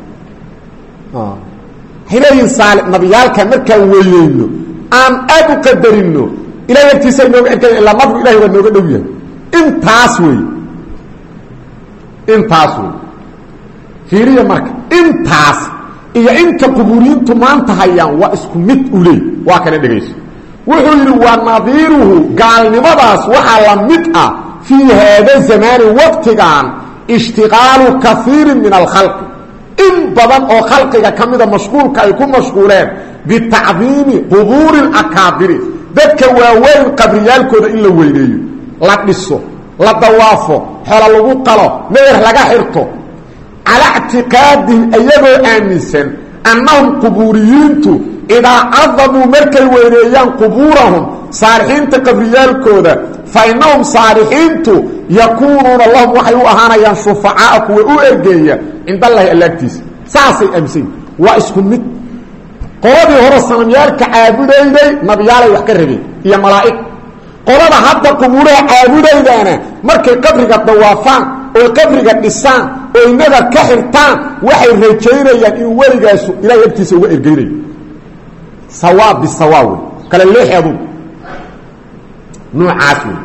waxay leeyihiin nabiyaalkan markaan weyneyno aan aad u qadarino ilahay agtiisa inooga erkaya ilaa nabigu ilahay waa nooga dhow yahay intaas wey intaas wey fiiriya marka intaas iyo inta qubuuriyiintu maanta hayaan waa isku mid uley waa kana dhegayso wuxuu yidhi waa nadiiruhu gaalnimadaas waxaa la mid ah fii haada zamaani waqtigan ishtiqaalu kaiirin min alkhalqi. In badan oo khalqiga ka mida mashquulka ay ku mashquuleen bitacdiimi qubuuri lakaabiri dadka waaweyn qabriyaalkooda in la weyneeyo la dhiso la dawaafo xolo lagu qalo meer laga xirto calaa ctiqaadihim iyagoo aaminsan annahum qubuuriyiintu idaa cadamuu markay weyneeyaan qubuurahum saalixiinta qabriyaalkooda fa innahum saalixiintu yakuunuuna lahum waxay u ahaanayaan shufacaaa kuwa u ergeeya cind allahi allaagtiisa saasay aaminsan waa isku mid qoladii hore sanamyaalka caabudayday nabiyaalay wax ka rabeen iyo malaa'ig qolada hadda qubuuraha caabudaydaana markay qabriga dawaafaan oy qabriga dhisaan oy nadar ka xirtaan waxay rajaynayaan in weligaasu ilahay agtiisa uga ergeynayo sawaab bisawaab wey kale leexeedu. Nuucaas wey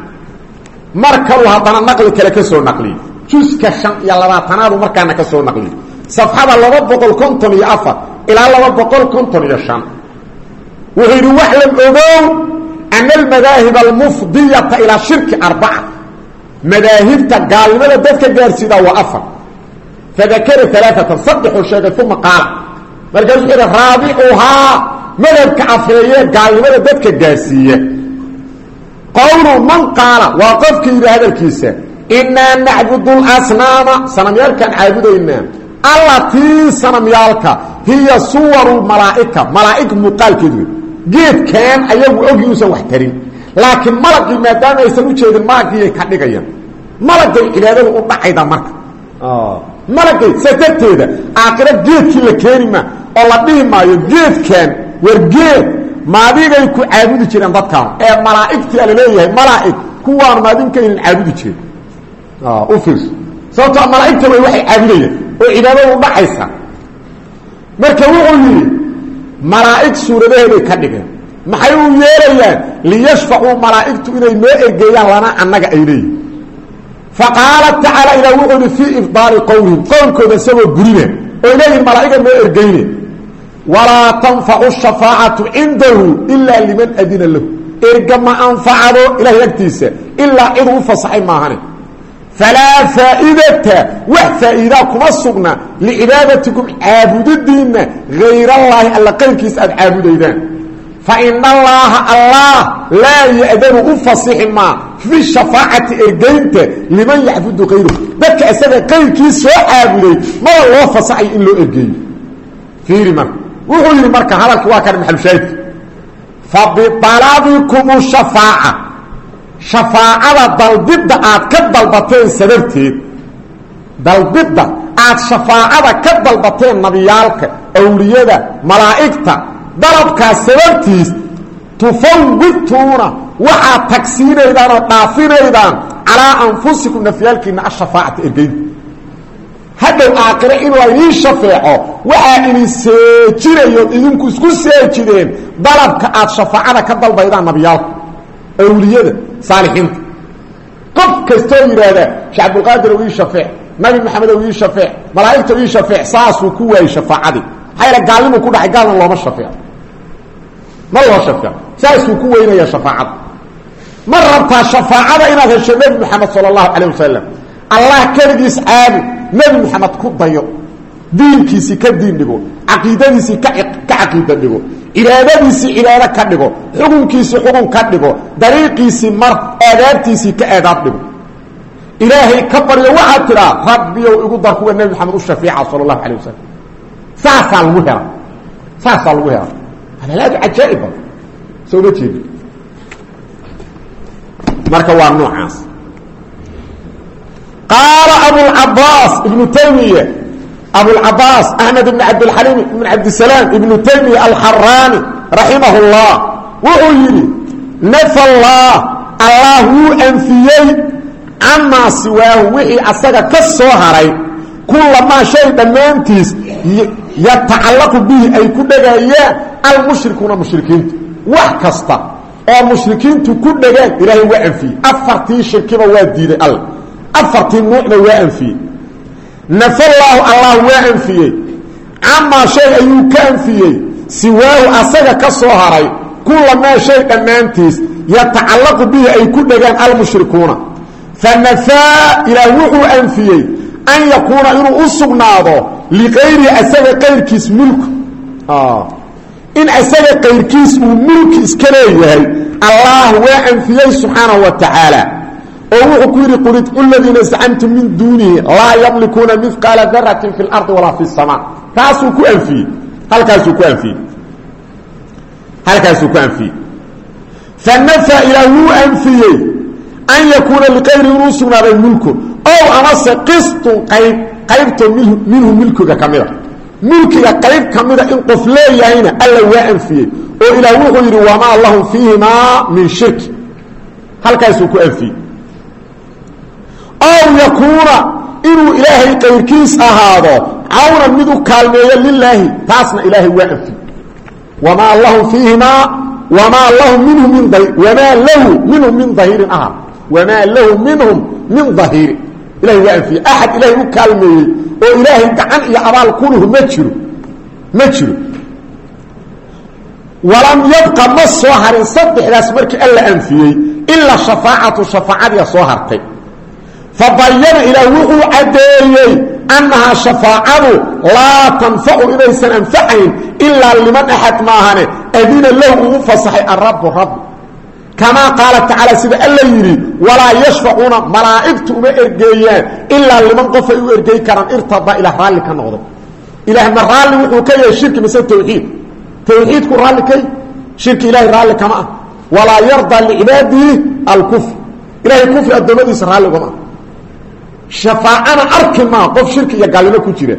mar kaluu haddana naqli kale ka soo naqliyey juska shan iyo labaatanaadu markaana ka soo naqliyey safxada laba boqol konton iyo afar ilaa laba boqol konton iyo shan. Wuxuu yidhi waxlam ogow ana almadaahib almufdiyata ilaa shirki arbaca madaahibta gaalnimada dadka gaarsiidaa waa afar fadakara alaaatan saddexuu sheegay uma qaala markaasuu wuxuu yidhi raabicuhaa madhabka afreeyee gaalnimada dadka gaarsiiya qowlu man qaala waa qofkii yidhi hadalkiisa inaa nacbudu lasnaama sanamyaalkaan caabudaynaa allatii sanamyaalka hiya suwaru malaaika malaa'ig muuqaalkeed wey geedkan ayagu ogii uusan wax tarin laakiin malagii maadaama aysan ujeedin malagiiyay ka dhigayaan malagay cibaadada u dhacayda marka malagay saa darteeda aakhiro geedkii la keeni maa oo la dhihi maayo geedkan war geed maadigay ku caabudi jireen dadkaan. Ee malaa'igtii ala leeyahay malaa'ig kuwaan maadinkaynan caabudi jirin. U fiirso sababtoo malaa'igta way waxay caabudayaan oo cibaadada u dhacaysa. Marka wuxuu yidhi malaa'ig suuradaheeday ka dhigeen. Maxay u yeelayaan? Liyashfacuu malaa'igtu inay noo ergeeyaan lana annaga ay leeyihiin faqaala tacaala ilah wuxuu yihi fii ifdaali qowlihim qowlkooda isagoo burina oo leeyihiin malaa'iga noo ergeyne walaa tanfacu shafaacatu cindahu ilaa liman adina lahu erga ma anfacdo ilahay agtiisa ilaa cid u fasaxay maahane falaa faa'idata wax faa'iidaa kuma sugna licibaadatikum caabudidiinna hayrallaahi alla qayrkiisa aada caabudaydaan fa ina allaaha allah laa ya'danu u fasixi maa fi shafaacati ergeynta liman yacbudu kayruhu dadka isaga qayrkii soo caabuday maba loo fasaxayo in loo ergeeyo. Fiiri marka wuxuu yidhi marka hadalki waa kan maxalushaahidka fa bialabikum shafaaca. Shafaacada dalbidda aad ka dalbateen sababteed dalbidda aad shafaacada ka dalbateen nabiyaalka awliyada malaa'igta dalabkaas sababtiis tufawidtuuna waxaad tagsiinaydaan oo dhaafinaydaan calaa anfusikum nafyaalkiina ashafaacata ergeynta hadhow aakhire in laydiin shafeeco waxaa idin seejinayood idinku isku seejideen dalabka aad shafaacada ka dalbaydaan nabiyaalka awliyada saalixiinta. Qof kastoo yidhaahda shee cabdulqaadir ii shafeec nabi maxamed ow ii shafeec malaa'igta ii shafeec saasuu ku waayey shafaacadii. Maxaa yidha gaalnimuu ku dhacay gaalna looma shafeeco ma loo shafeeco saasuu ku weynaya shafaacada ma rabtaa moxamed allah keligiis caabud nebi moxamed ku dayo. Diinkiisii ka diin dhigo caqiidadiisii ka caqiida dhigo cibaadadiisii cibaado ka dhigo xukunkiisii xukun ka dhigo dariiqiisii mar aadaabtiisii ka aadaab dhigo. Ka baryo waxaad tidhaa rabbiyow igu dar kuwa nebi maxamed u shafiica sala allahu calayh wasalam hadalaadu cajaa'ib badan soo ma jeedi marka waa noocaas qaala abulcabaas ibnu taymiya abulcabaas axmed ibn cabdilxaliim ibn cabdisalaam ibnu taymiya alxaraani raximah اllah wuxuu yidhi nafa allah allah wuu anfiyey camaa siwaahu wixii asaga ka soo haray kulamaa shay dhammaantiis yatacallaqu bihi ay ku dhegayaan almushrikuuna mushrikiintu. Wax kasta oo mushrikiintu ku dhegaan ilaahay waa anfiyey. Afartii shirkiba waa diiday alle afartii nuucna waa anfiyey. Nafallaahu allah waa anfiyey. Camaa shay ayuu ka anfiyey. Siwaahu asaga ka soo haray. Kulamaa shay dhammaantiis yatacallaqu bihi ay ku dhegaan almushrikuuna fanafaa ilaah wuxuu anfiyey an yakuuna inuu u sugnaado asaga qayrkiis in asaga qayrkiis uu mulki iska leeyahay allah waa anfiyey subxaanahu wa tacaala oo wuxuu ku yidhi qul idcu ladiina zacamtum min duunihi laa yamlikuuna midqaala daratin fi اlardi walaa fi الsamaa taasuu ku anfiyey halkaasuu ku anfiyey halkaasuu ku anfiyey fanafaa ilaah wuu anfiyey an yakuuna liqayri inuu sugnaaday mulku ow amase qistun qayb qaybto minhu milkiga ka mida mulkiga qayb ka mida in qof leeyahayna alla waa anfiyey oo ilaah wuxuu yidhi wamaa lahum fiihimaa min shirki halkaasuu ku anfiyey. Ow yakuuna inuu ilaahay qayrkiis ahaado cawnan mid u kaalmeeyo lilaahi taasna ilaahay waa anfiyey. Wamaa lahum fiihimaa wamaa lahu minhu min wamaa lahu minhum min dahiirin aha wamaa lahu minhum min dahiirin ilahay waa anfiyey axad ilaahay u kaalmeeyey oo ilaahay gacan iyo abaal kuluhu ma jiro. Ma jiro. Walam yabqa ma soo harin saddexdaas markii alla anfiyey ilaa shafaacatu shafaacadiia soo hartay. Fabayana ilaah wuxuu caddeeyey annahaa shafaacadu laa tanfacu inaysan anfacayn ilaa liman axad maahane. Adina lahu uu fasaxay arabu rabbi kamaa qaala tacaala sida alla yidhi walaa yashfacuuna malaa'igtu uma ergeeyaan ilaa liman qof ay u ergey karaan irtadaa ilaah raalli ka noqday ilaah ma raalli wuxuu ka yahay shirki mise tawxiid tawxiidku raalli kay shirki ilahay raalli kama ah walaa yardaa licibaadihi alkufr ilahay kufri addoommadiisa raalliguma ah shafaacana arki maa qof shirki iyo gaalnimo ku jira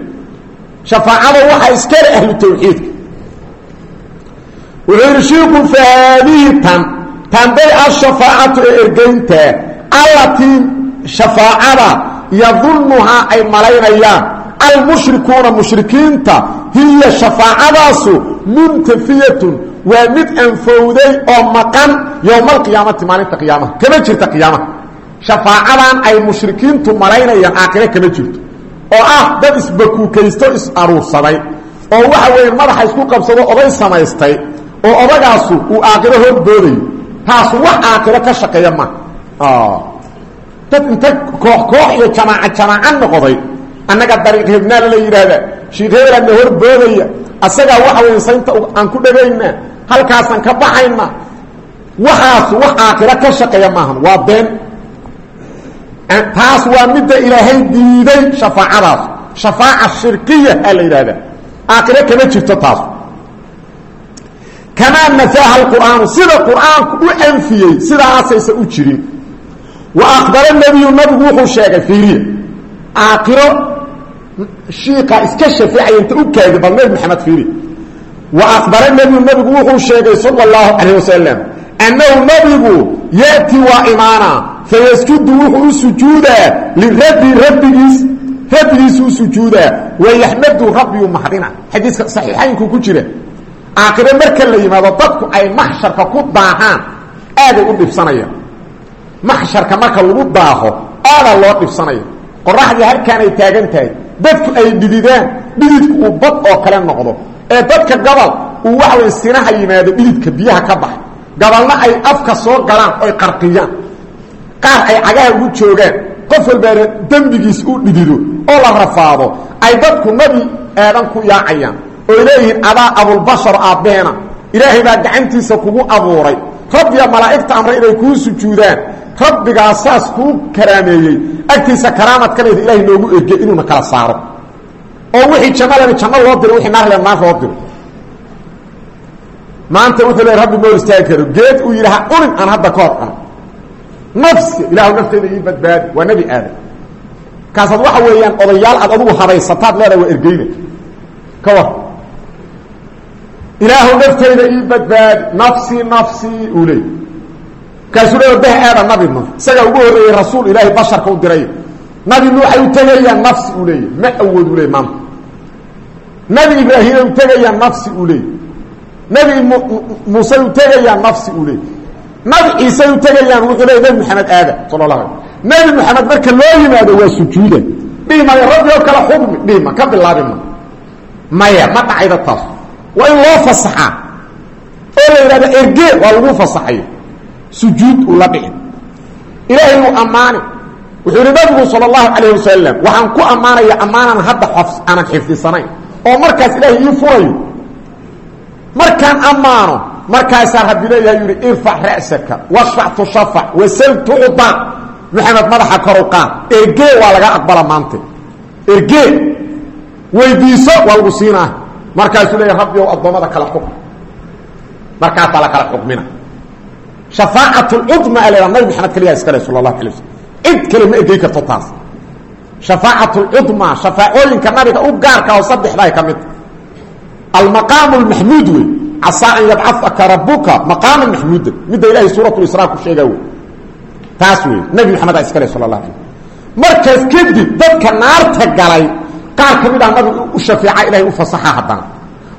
shafaacada waxaa iskale ahlu tawxiidka wuxuu yidhi shiiku fa haadihi tan tanbay ashafaacatu ee ergeyntaa allatii shafaacada yadunnuhaa ay malaynayaan. Almushrikuuna mushrikiinta hiya shafaacadaasu muntafiyatun waa mid anfowday oo maqan yowmaalqiyaamati maalinta qiyaamaha kama jirta qiyaamaha. Shafaacadan ay mushrikiintu malaynayaan aakhire kama jirto. Oo ah dad isbakuukaysto is aruursaday oo waxa weeye madaxa isku qabsado oday samaystay. Oo odagaasu uu aakhiro horboodayo taasu wax aakhiro ka shaqeeya ma. Dad inta koox koox iyo jamaaca jamaaca noqday annaga dariiq la yidhaahdaa shiikh hebelanna horboodaya asagaa waxa saynta aan ku dhagaynaa halkaasaan ka baxayna. Waxaasu wax aakhiro ka shaqeeya maahan waa been. Taas waa midda ilaahay diiday shafaacadaas. Shafaaca shirkiya aa la yidhahdaa aakhiro kama jirto taas kamaa nafaaha alqur'aanu sida qur'aanku u anfiyey sidaasaysa u jirin wa akbara nebiyu nabigu wuxuu sheegay fiiriya aakhiro shiika iska shafeecaya inta u kaadi bal nebi maxamed fiiri wa akbara nebiyu nabigu wuxuu sheegay sala allahu calayh annahu nabigu ya'ti waa imaana fayasjudu wuxuu u sujuudaa lirabbi rabbigiis rabbigiisu u sujuudaa wayaxmadu rabbiyuu mahdina xadiiska saxiixaynku ku jira aakhiro marka la yimaado dadku ay maxsharka ku daahaan aaday u dhibsanayaan maxsharka marka lagu daaho aadaa loo dhibsanaya. Qoraxdii halkaanay taagan tahay dadku ay dhididaan dhididku uu bad oo kale noqdo. Ee dadka gabal uu waxa way sinaha yimaado dhididka biyaha ka baxa gabalna ay afka soo galaan oy qarqiyaan. Qaar ay cagaha ugu joogaan qof walbaana dembigiis u dhidido oo la rafaado. Ay dadku nabi aadan ku yaacayaan oy leeyihiin adaa abulbashar aabbeena. Ilaahay baa gacantiisa kugu abuuray. Rabbiga malaa'igta amre inay kuu sujuudaan. Rabbigaa saas kuu karaameeyey. Agtiisa karaamad ka leeda ilahay noogu erge inuuna kala saaro. Oo wixii jannalena janno loo diro wixii naarle naar loo diro. Maanta wuxuu le rabbi moo istaagi karo. Geed uu yidhi ha aan hadda ka hor cuno. Nafsi ilaahu nafteyda ii badbaadi. Waa nebi aadam. Kaasaad waxa weeyaan odayaal aad adugu habaysataad leedahay waa ergeyna ilaahu nafteyda ii badbaadi nafsi nafsi uu leey. Kaasuu le dah aada nabi nuux isagaa ugu horreeyey rasuul ilaahay basharka u diray. Nabi nuuxay u tegayaan nafsi uu leeyahy ma awood u leey maanta nabi ibraahimay u tegayaan nafsi uu leey. Nabi muusey u tegayaan nafsi uu leey. Nabi ciisey u tegayaan wuxuu leey nabi maxamed aada sala la ala nabi maxamed marka loo yimaado waa sujuuda dhihi maayo rabbi oo kale xukmi dhihi ma ka bilaabima maya ma dhacayda waa in loo fasaxaa oo la yidhahda erge waa lagu fasaxay. Sujuud uu la dhicin ilaahay uu ammaani. Wuxuu yihi nabigu sala allahu calayh wasalam waxaan ku ammaanaya ammaanan hadda aanan xifdisanayn. Oo markaas ilaahay ii furayo. Markaan ammaano markaasaa rabbi leeyahay yihi irfac ra'saka washfac tushafac wasal tucda maxamed madaxa kor u qaad. Erge waa laga aqbala maanta. Erge. Weydiiso waa lagu siinaa markaasuu leeyahy rabbi ow addoommada kala xukm markaasaa la kala xukmina shafaacat lcudma a leedaa nabi maxamed kaliyaa iska le sala allahu alay waslm cid kale ma ergey karto taas. Shafaacat lcudma shafaacooyinka nabiga u gaarka oo saddexdaay ka midta almaqaamu lmaxmuud wey. Casaa an yabcaka rabuka maqaama maxmuuda midda ilahay suurat israa ku sheegaa wey. Taas wey. Nabi maxamedaa iska le sala allah alay markaas kadib dadka naarta galay qaar ka mid ah nabigu u shafeeca ilahay u fasaxa haddana.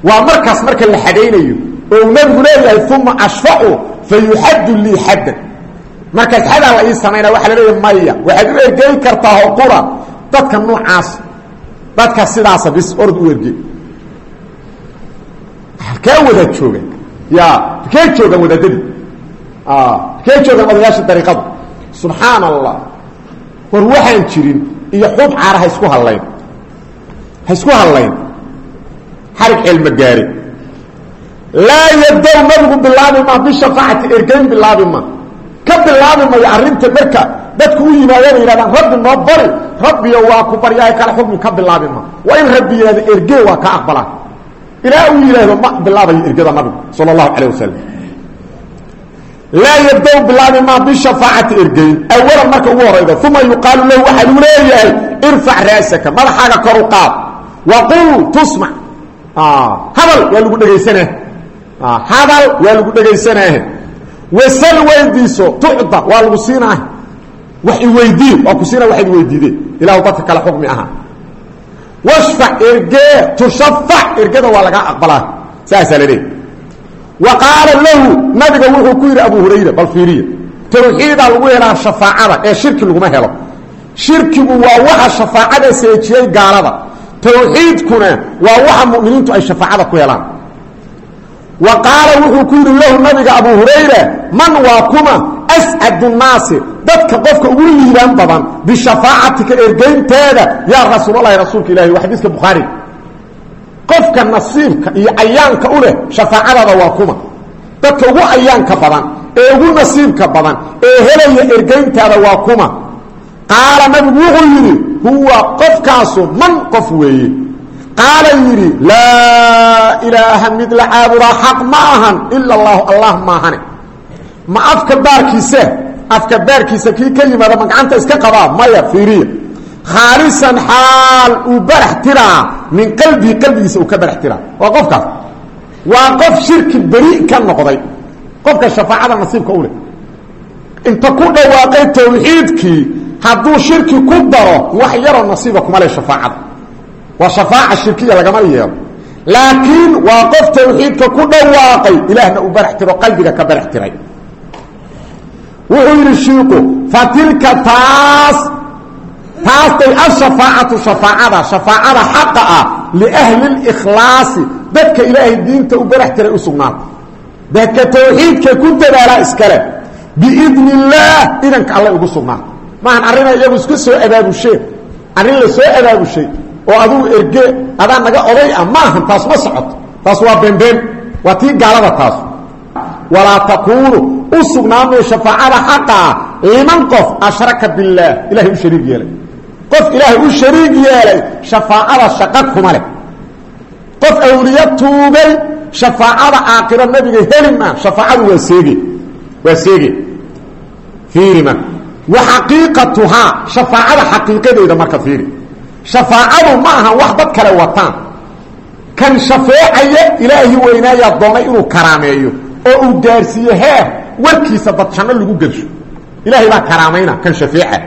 Waa markaas marka la xadaynayo oo nabigu leeyahay uma ashfacu fa yuxaddu lii xaddan xadaa la ii samaynaa la leeyahay maya waxaad u ergey kartaa oo dadka noocaas dadka sidaasa bis orod u erge halkee wada jooga ya halkee joogaan wadaadadii halkee joogaan odayaasha dariiqadu? Subxaana allah war waxaan jirin iyo xub caara ha isku hadlayn ha isku hadlayn. Xarig celma gaari. Laa yadow nabigu bilaabi ma bishafaacati ergeyn bilaabi ma ka bilaabi mayo arrinta marka dadku u yimaadeen yidhahdaan rabbi noo bari. Rabbiyo waa ku baryahay kala xukmi ka bilaabi ma waa in rabbi yidhahdo erge waa ka aqbalaa ilaa uu yidhaahdo ma bilaabayo ergada nabigu sala allahu calayh wasalam laa yabda bilaabi maa bishafaacati ergeyn. Awalan marka ugu horayda uma yuqaalu lahu waxaa lagu leeyahay irfac raasaka madaxaaga kor u qaad waqul tusmac hadal waa lagu dhegaysanaa hadal waa lagu dhegaysanaahe wasal weydiiso tucda waa lagu siinaa wax iweydii waa ku siina waxaad weydiideen ilahu dadka kale xukmi ahaa washfac ergee tushafac ergeda waa lagaa aqbalaa saasaa la leey wa qaala lahu nabiga wuxuu ku yidhi abu hurayra bal fiiriya tawxiidaa lagu helaa shafaacada ee shirki tawxiidkuna waa waxa mu'miniintu ay shafaacada ku helaan. Wa qaala wuxuu ku yidhi lahu nabiga abu hurayra man waa kuma ascadu nnaasi dadka qofka ugu liibaan badan bishafaacatika ergeynteeda yaa rasuulalahi rasuulka ilahi waa xadiiska bukhaari qofka nasiibka iyo ayaanka u leh shafaacadada waa kuma. Dadka ugu ayaanka badan ee ugu nasiibka badan ee helaya ergeyntaada waa kuma qaala nabigu wuxuu yidhi huwa qofkaasu man qof weeye. Qaala yidhi laa ilaaha mid la caabudaa xaq ma ahan ila allahu allah maahane ma afka baarkiise afka baarkiisa kii ka yimaada ma gacanta iska qabaa? Maya fiiriya khaalisan xaal uu barax tiraa min qalbii qalbigiisa uu ka barax tiraa. Waa qofkaas waa qof shirki beri ka noqday. Qofka shafaacada nasiibka u ku dhawaaqay tawxiidkii hadduu shirki ku daro wax yaroo nasiiba kuma leh shafaacada waa shafaaca shirkiya lagama yeelo. Laakiin waa qof ku dhawaaqay ilaahna uu barax tiro qalbiga ka barax tiray. Wuxuu yidhi shiiku fa tilka taas taastay ashafaacatu shafaacada. Shafaacada xaqa ah liahli اlikhlaasi dadka ilaahay diinta u barax tiray u dadka tawxiidka ku dadaalaa iskale biidni illaah idanka alle ugu sugnaata maahan arrina iyagu iska soo abaabusheen arrin la soo abaabushay oo adugu erge adaa naga oday ah taas ma socoto taas waa beenbeen. Waa tii gaalada taas. Walaa takuunu u sugnaamay shafaacada xaqaa liman qof ashraka billaah. Ilahay u shariig yeelay. Qof ilaahay u shariig yeelay shafaacada shaqa kuma leh. Qof awliya tuugay shafaacada aakhiro nabiga heli maa shafaacadu waa seege. Waa seege. Fiiri marka wa xaqiiqatuhaa shafaacada xaqiiqadeeda marka fiiri. Shafaacadu ma aha wax dad kale wataan. Kan shafeecaya ilaahi weynaayaa doonay inuu karaameeyo oo uu gaarsiiyo heer warkiisa dad janno lagu gelsho. Ilaahay baa karaamayna kan shafeeca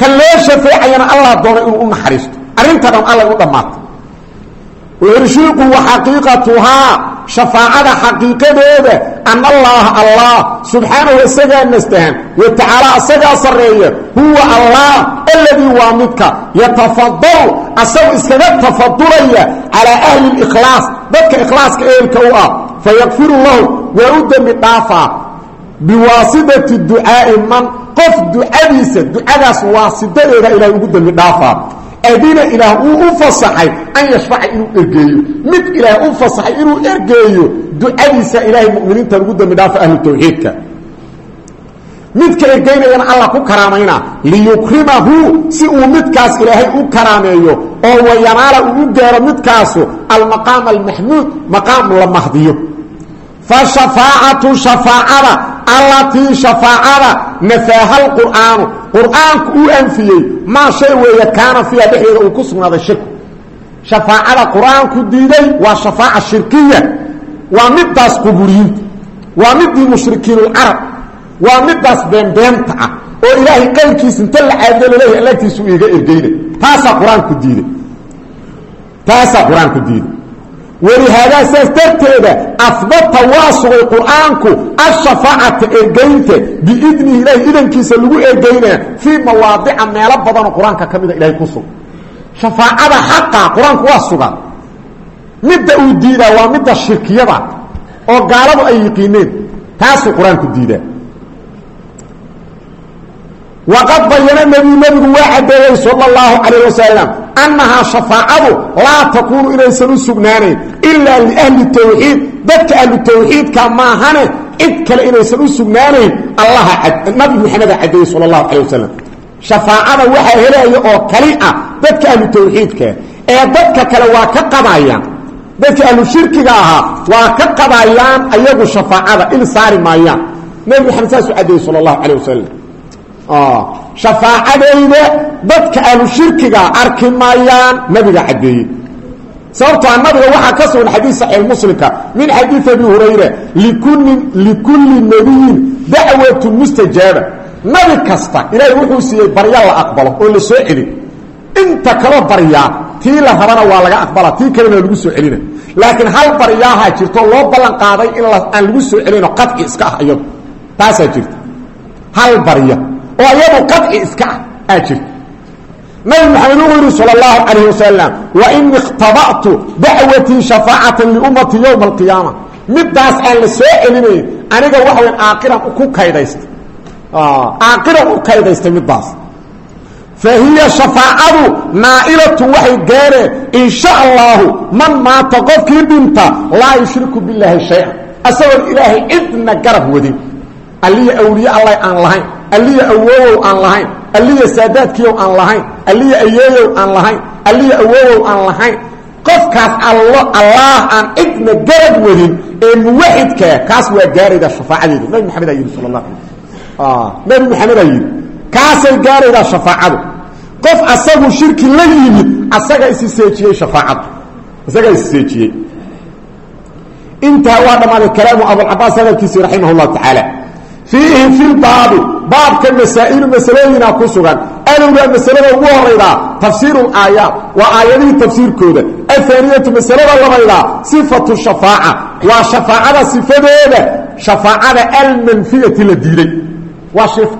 kan loo shafeecayana allah doonay inuu u naxariisto. Alla u dhammaata wuxuushiiqu wa xaqiiqatuhaa shafaacada xaqiiqadeeda an allaha allah subxaanahu isagaa nastahan wa tacaala asagaa sarreeya huwa allah aladii waa midka yatafadal asagu iskaga tafadulaya calaa ahli likhlaas dadka ikhlaaska ehelka u ah fayakfiru lahu waa u dembi dhaafaa biwaasidati ducaai man qof ducadiisa ducadaas waasidadeeda ilahay ugu dembi dhaafaa adina ilaah uu u fasaxay an yashfaca inuu ergeeyo mid ilaah u fasaxay inuu ergeeyo ducadiisa ilaahay muminiinta ugu dembi dhaafo ahlu tawxiidka midka ergeynayana allah ku karaamayna liyukrimahu si uu midkaas ilaahay u karaameeyo oo wayanaala uu u gaaro midkaasu almaqaam almaxmuud maqaam la mahdiyo fashafaacatu shafaacada allatii shafaacada nafaaha lqur'aanu qur'aanku uu anfiyey maa shay weeye kaana fiiha dhexdeeda uu ku sugnaaday shirku shafaacada qur'aanku diiday waa shafaaca shirkiya waa midaas quburiyiinta waa midii mushrikiinulcarab waa midaas beenbeenta ah oo ilaahay qaylkiisa inta la caabudo laleeyahy allagtiisu iiga ergeynay taasaa qur'aanku diiday. Taasaa qur'aanku diiday walihaadaa saas darteeda ahbata waa sugay qur'aanku ashafaacata ergeynta biidnihi ilaahay idankiisa lagu ergeynaa fii mawaadica meelo badanoo qur'aanka ka mida ilahay ku sug shafaacada xaqa qur'aanku waa sugaa midda uu diidaa waa midda shirkiyada oo gaaladu ay yiqiineen taasuu qur'aanku diidaa waqad bayana nebiyu nebigu waa caddeeyey sala اllahu calayh wasalam annahaa shafaacadu laa takuunu inaysan u sugnaanayn ilaa liahli tawxiid. Dadka ahlu tawxiidka maahane cid kale inaysan u sugnaanayn. Allaha nabi maxameda caddeeyey sala اllahu calayh wasalam shafaacada waxaa helaya oo kali ah dadka ahlu tawxiidka ee dadka kale waa ka qadayaan dadka ahlu shirkiga ahaa waa ka qadayaan ayagu shafaacada il saari maayaan. Nebi maxamed allahu shafaacadayda dadka ahlu shirkiga arki maayaan nabiga caddeeyey. Sababtoa nabiga waxaa ka sugan xadiid saxiix muslimka min xadiid abi hurayra likulli likulli nebiyin dacwatun mustajaaba. Nabi kasta ilaahay wuxuu siiyey barya la aqbalo oo la soo celin inta kala baryaa tii la rabana waa laga aqbala tii kalena lagu soo celina laakiin hal baryaahaa jirto loo ballan qaaday in aan lagu soo celino qadci iska ah iyadu. Taasaa jirta. Hal barya oo iyadu qadci iska ah aa jirta nabi maxamed wuxuu yidhi sal اllahu calayh wasalam waini ikhtaba'tu dacwatii shafaacatan liummati yowma alqiyaama midaas aan la soo celinayn aniga waxa weyn aaqiran ku kaydaysta. Aaqiran u kaydaystay midaas fa hiya shafaacadu naa'ilatun waxay gaareen in sha allahu man maata qofkii dhinta laa yushriku billaahi shay-an. Asagoon ilaahay cidna garab wadin. Alliya awliye alla aan lahayn alliya awoowow aan lahayn. Alliya saadaadkiyow aan lahayn. Alliya ayeeyow aan lahayn. Alliya awoowow aan lahayn. Qofkaas allo allaah aan cidna garab wadin ee muwaxidkaa kaas waa gaaraydaa shafaacadeedu nabi maxamed aa yidhi sal la nabi maxamed aa yidhi kaasay gaaraydaa shafaacadu. Qof asagu shirki la yimid asaga isi seejiyey shafaacadu. Isagaa isi waa dhammaaday kalaamu abulcabaas hadalkiisii raximah llahu tacaala. Fiihi fi lbaabi baabka masaa'ilu masalooyinaa ku sugan. Alowlaa masalada ugu horaydaa tafsiiru laayaat waa aayadihii tafsiirkooda. Ahaaniyatu masalada labaydaa sifatu shafaaca. Waa shafaacada sifadeeda shafaacada almanfiyati la diiday.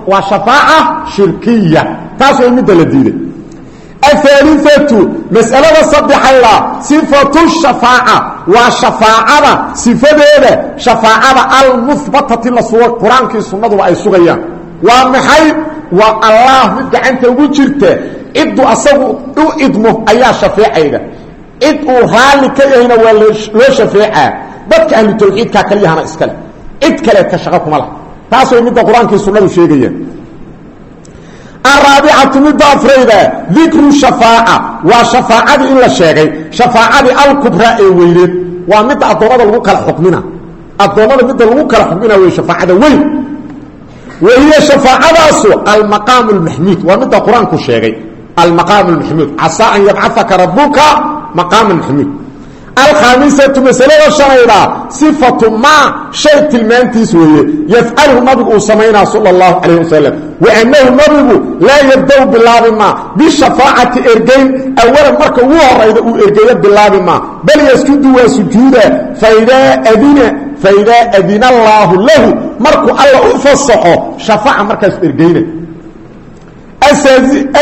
Waa shafaaca shirkiya taas way midda la diiday. Ahaaliatu masalada saddexayda sifatu shafaaca. Waa shafaacada sifadeeda shafaacada almuhbatati la suga qur'aankii ay sugayaan waa maxay? Waa allah mid gacanta ugu jirta. Cidduu asagu u idmo ayaa shafeecayda. Cid uu raalli ka yahayna waa loo shafeecaa. Dadka ahlu tawxiidkaa kaliyahana iskale cid kaleedka shaqo kuma lah taas way midda qur'aankii sunnadu sheegayaan araabicatu midda afrayda dikru shafaaca. Waa shafaacadii in la sheegay. Shafaacadii alkubraa ee weyneed. Waa midda addoommada lagu kala xukmina. Addoommada midda lagu wa hiya shafaacadaasu almaqaamu lmaxmuud waa midda qur'aanku sheegay almaqaamu lmaxmuud casaa an yabcahaka rabuka maqaama maxmuud alkhaamisatu masalada shanayda sifatu maa shay tilmaantiis weeye yafcalhu nabigu uu samaynaa sala allahu calayh wasalam wa annahu nabigu laa yabda-u bilaabi maa bishafaacati ergeyn awalan marka ugu horayda uu ergeeyo bilaabi maa bal yasjudu waa sujuuda faidaa adina faidaa adina allaahu lahu markuu alla u fasaxo shafaaca markaas ergeyna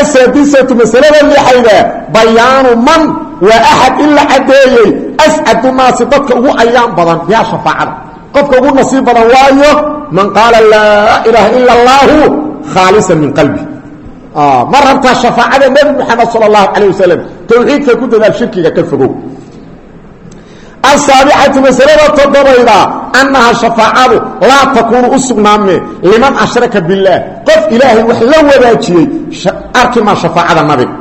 asaadisatu masalada lixayda bayaanu man waa axad in la cadeeyey ascadu naasi dadka ugu ayaan badan yaa shafaacada qofka ugu nasiib badan waayo man qaala laa ilaaha ila اllaahu khaalisan min qalbi ma rabtaa shafaacada nebi moxamed sal اllahu calayh wasalam towxiidka ku dadaal shirkiga ka fogow asaabixatu masalada toddobayda annahaa shafaacadu laa takuunu u sugnaanme liman ashraka billaah qof ilaahay wax la wadaajiyey arkimaa shafaacada nabiga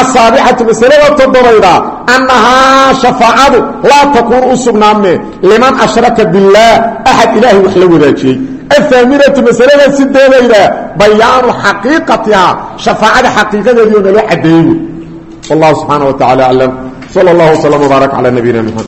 asaabixatu masalada toddobayda annahaa shafaacadu laa takuunu u sugnaanme liman ashraka billaah axad ilaahay wax la wadaajiyey aaaminatu masalada sideedayda bayaanu xaqiiqatihaa shafaacada xaqiiqadeediioo naloo cadeeyo wallahu subxaana wa tacala aclam sal allahu wslm wbaarak cala nabiyina mxamed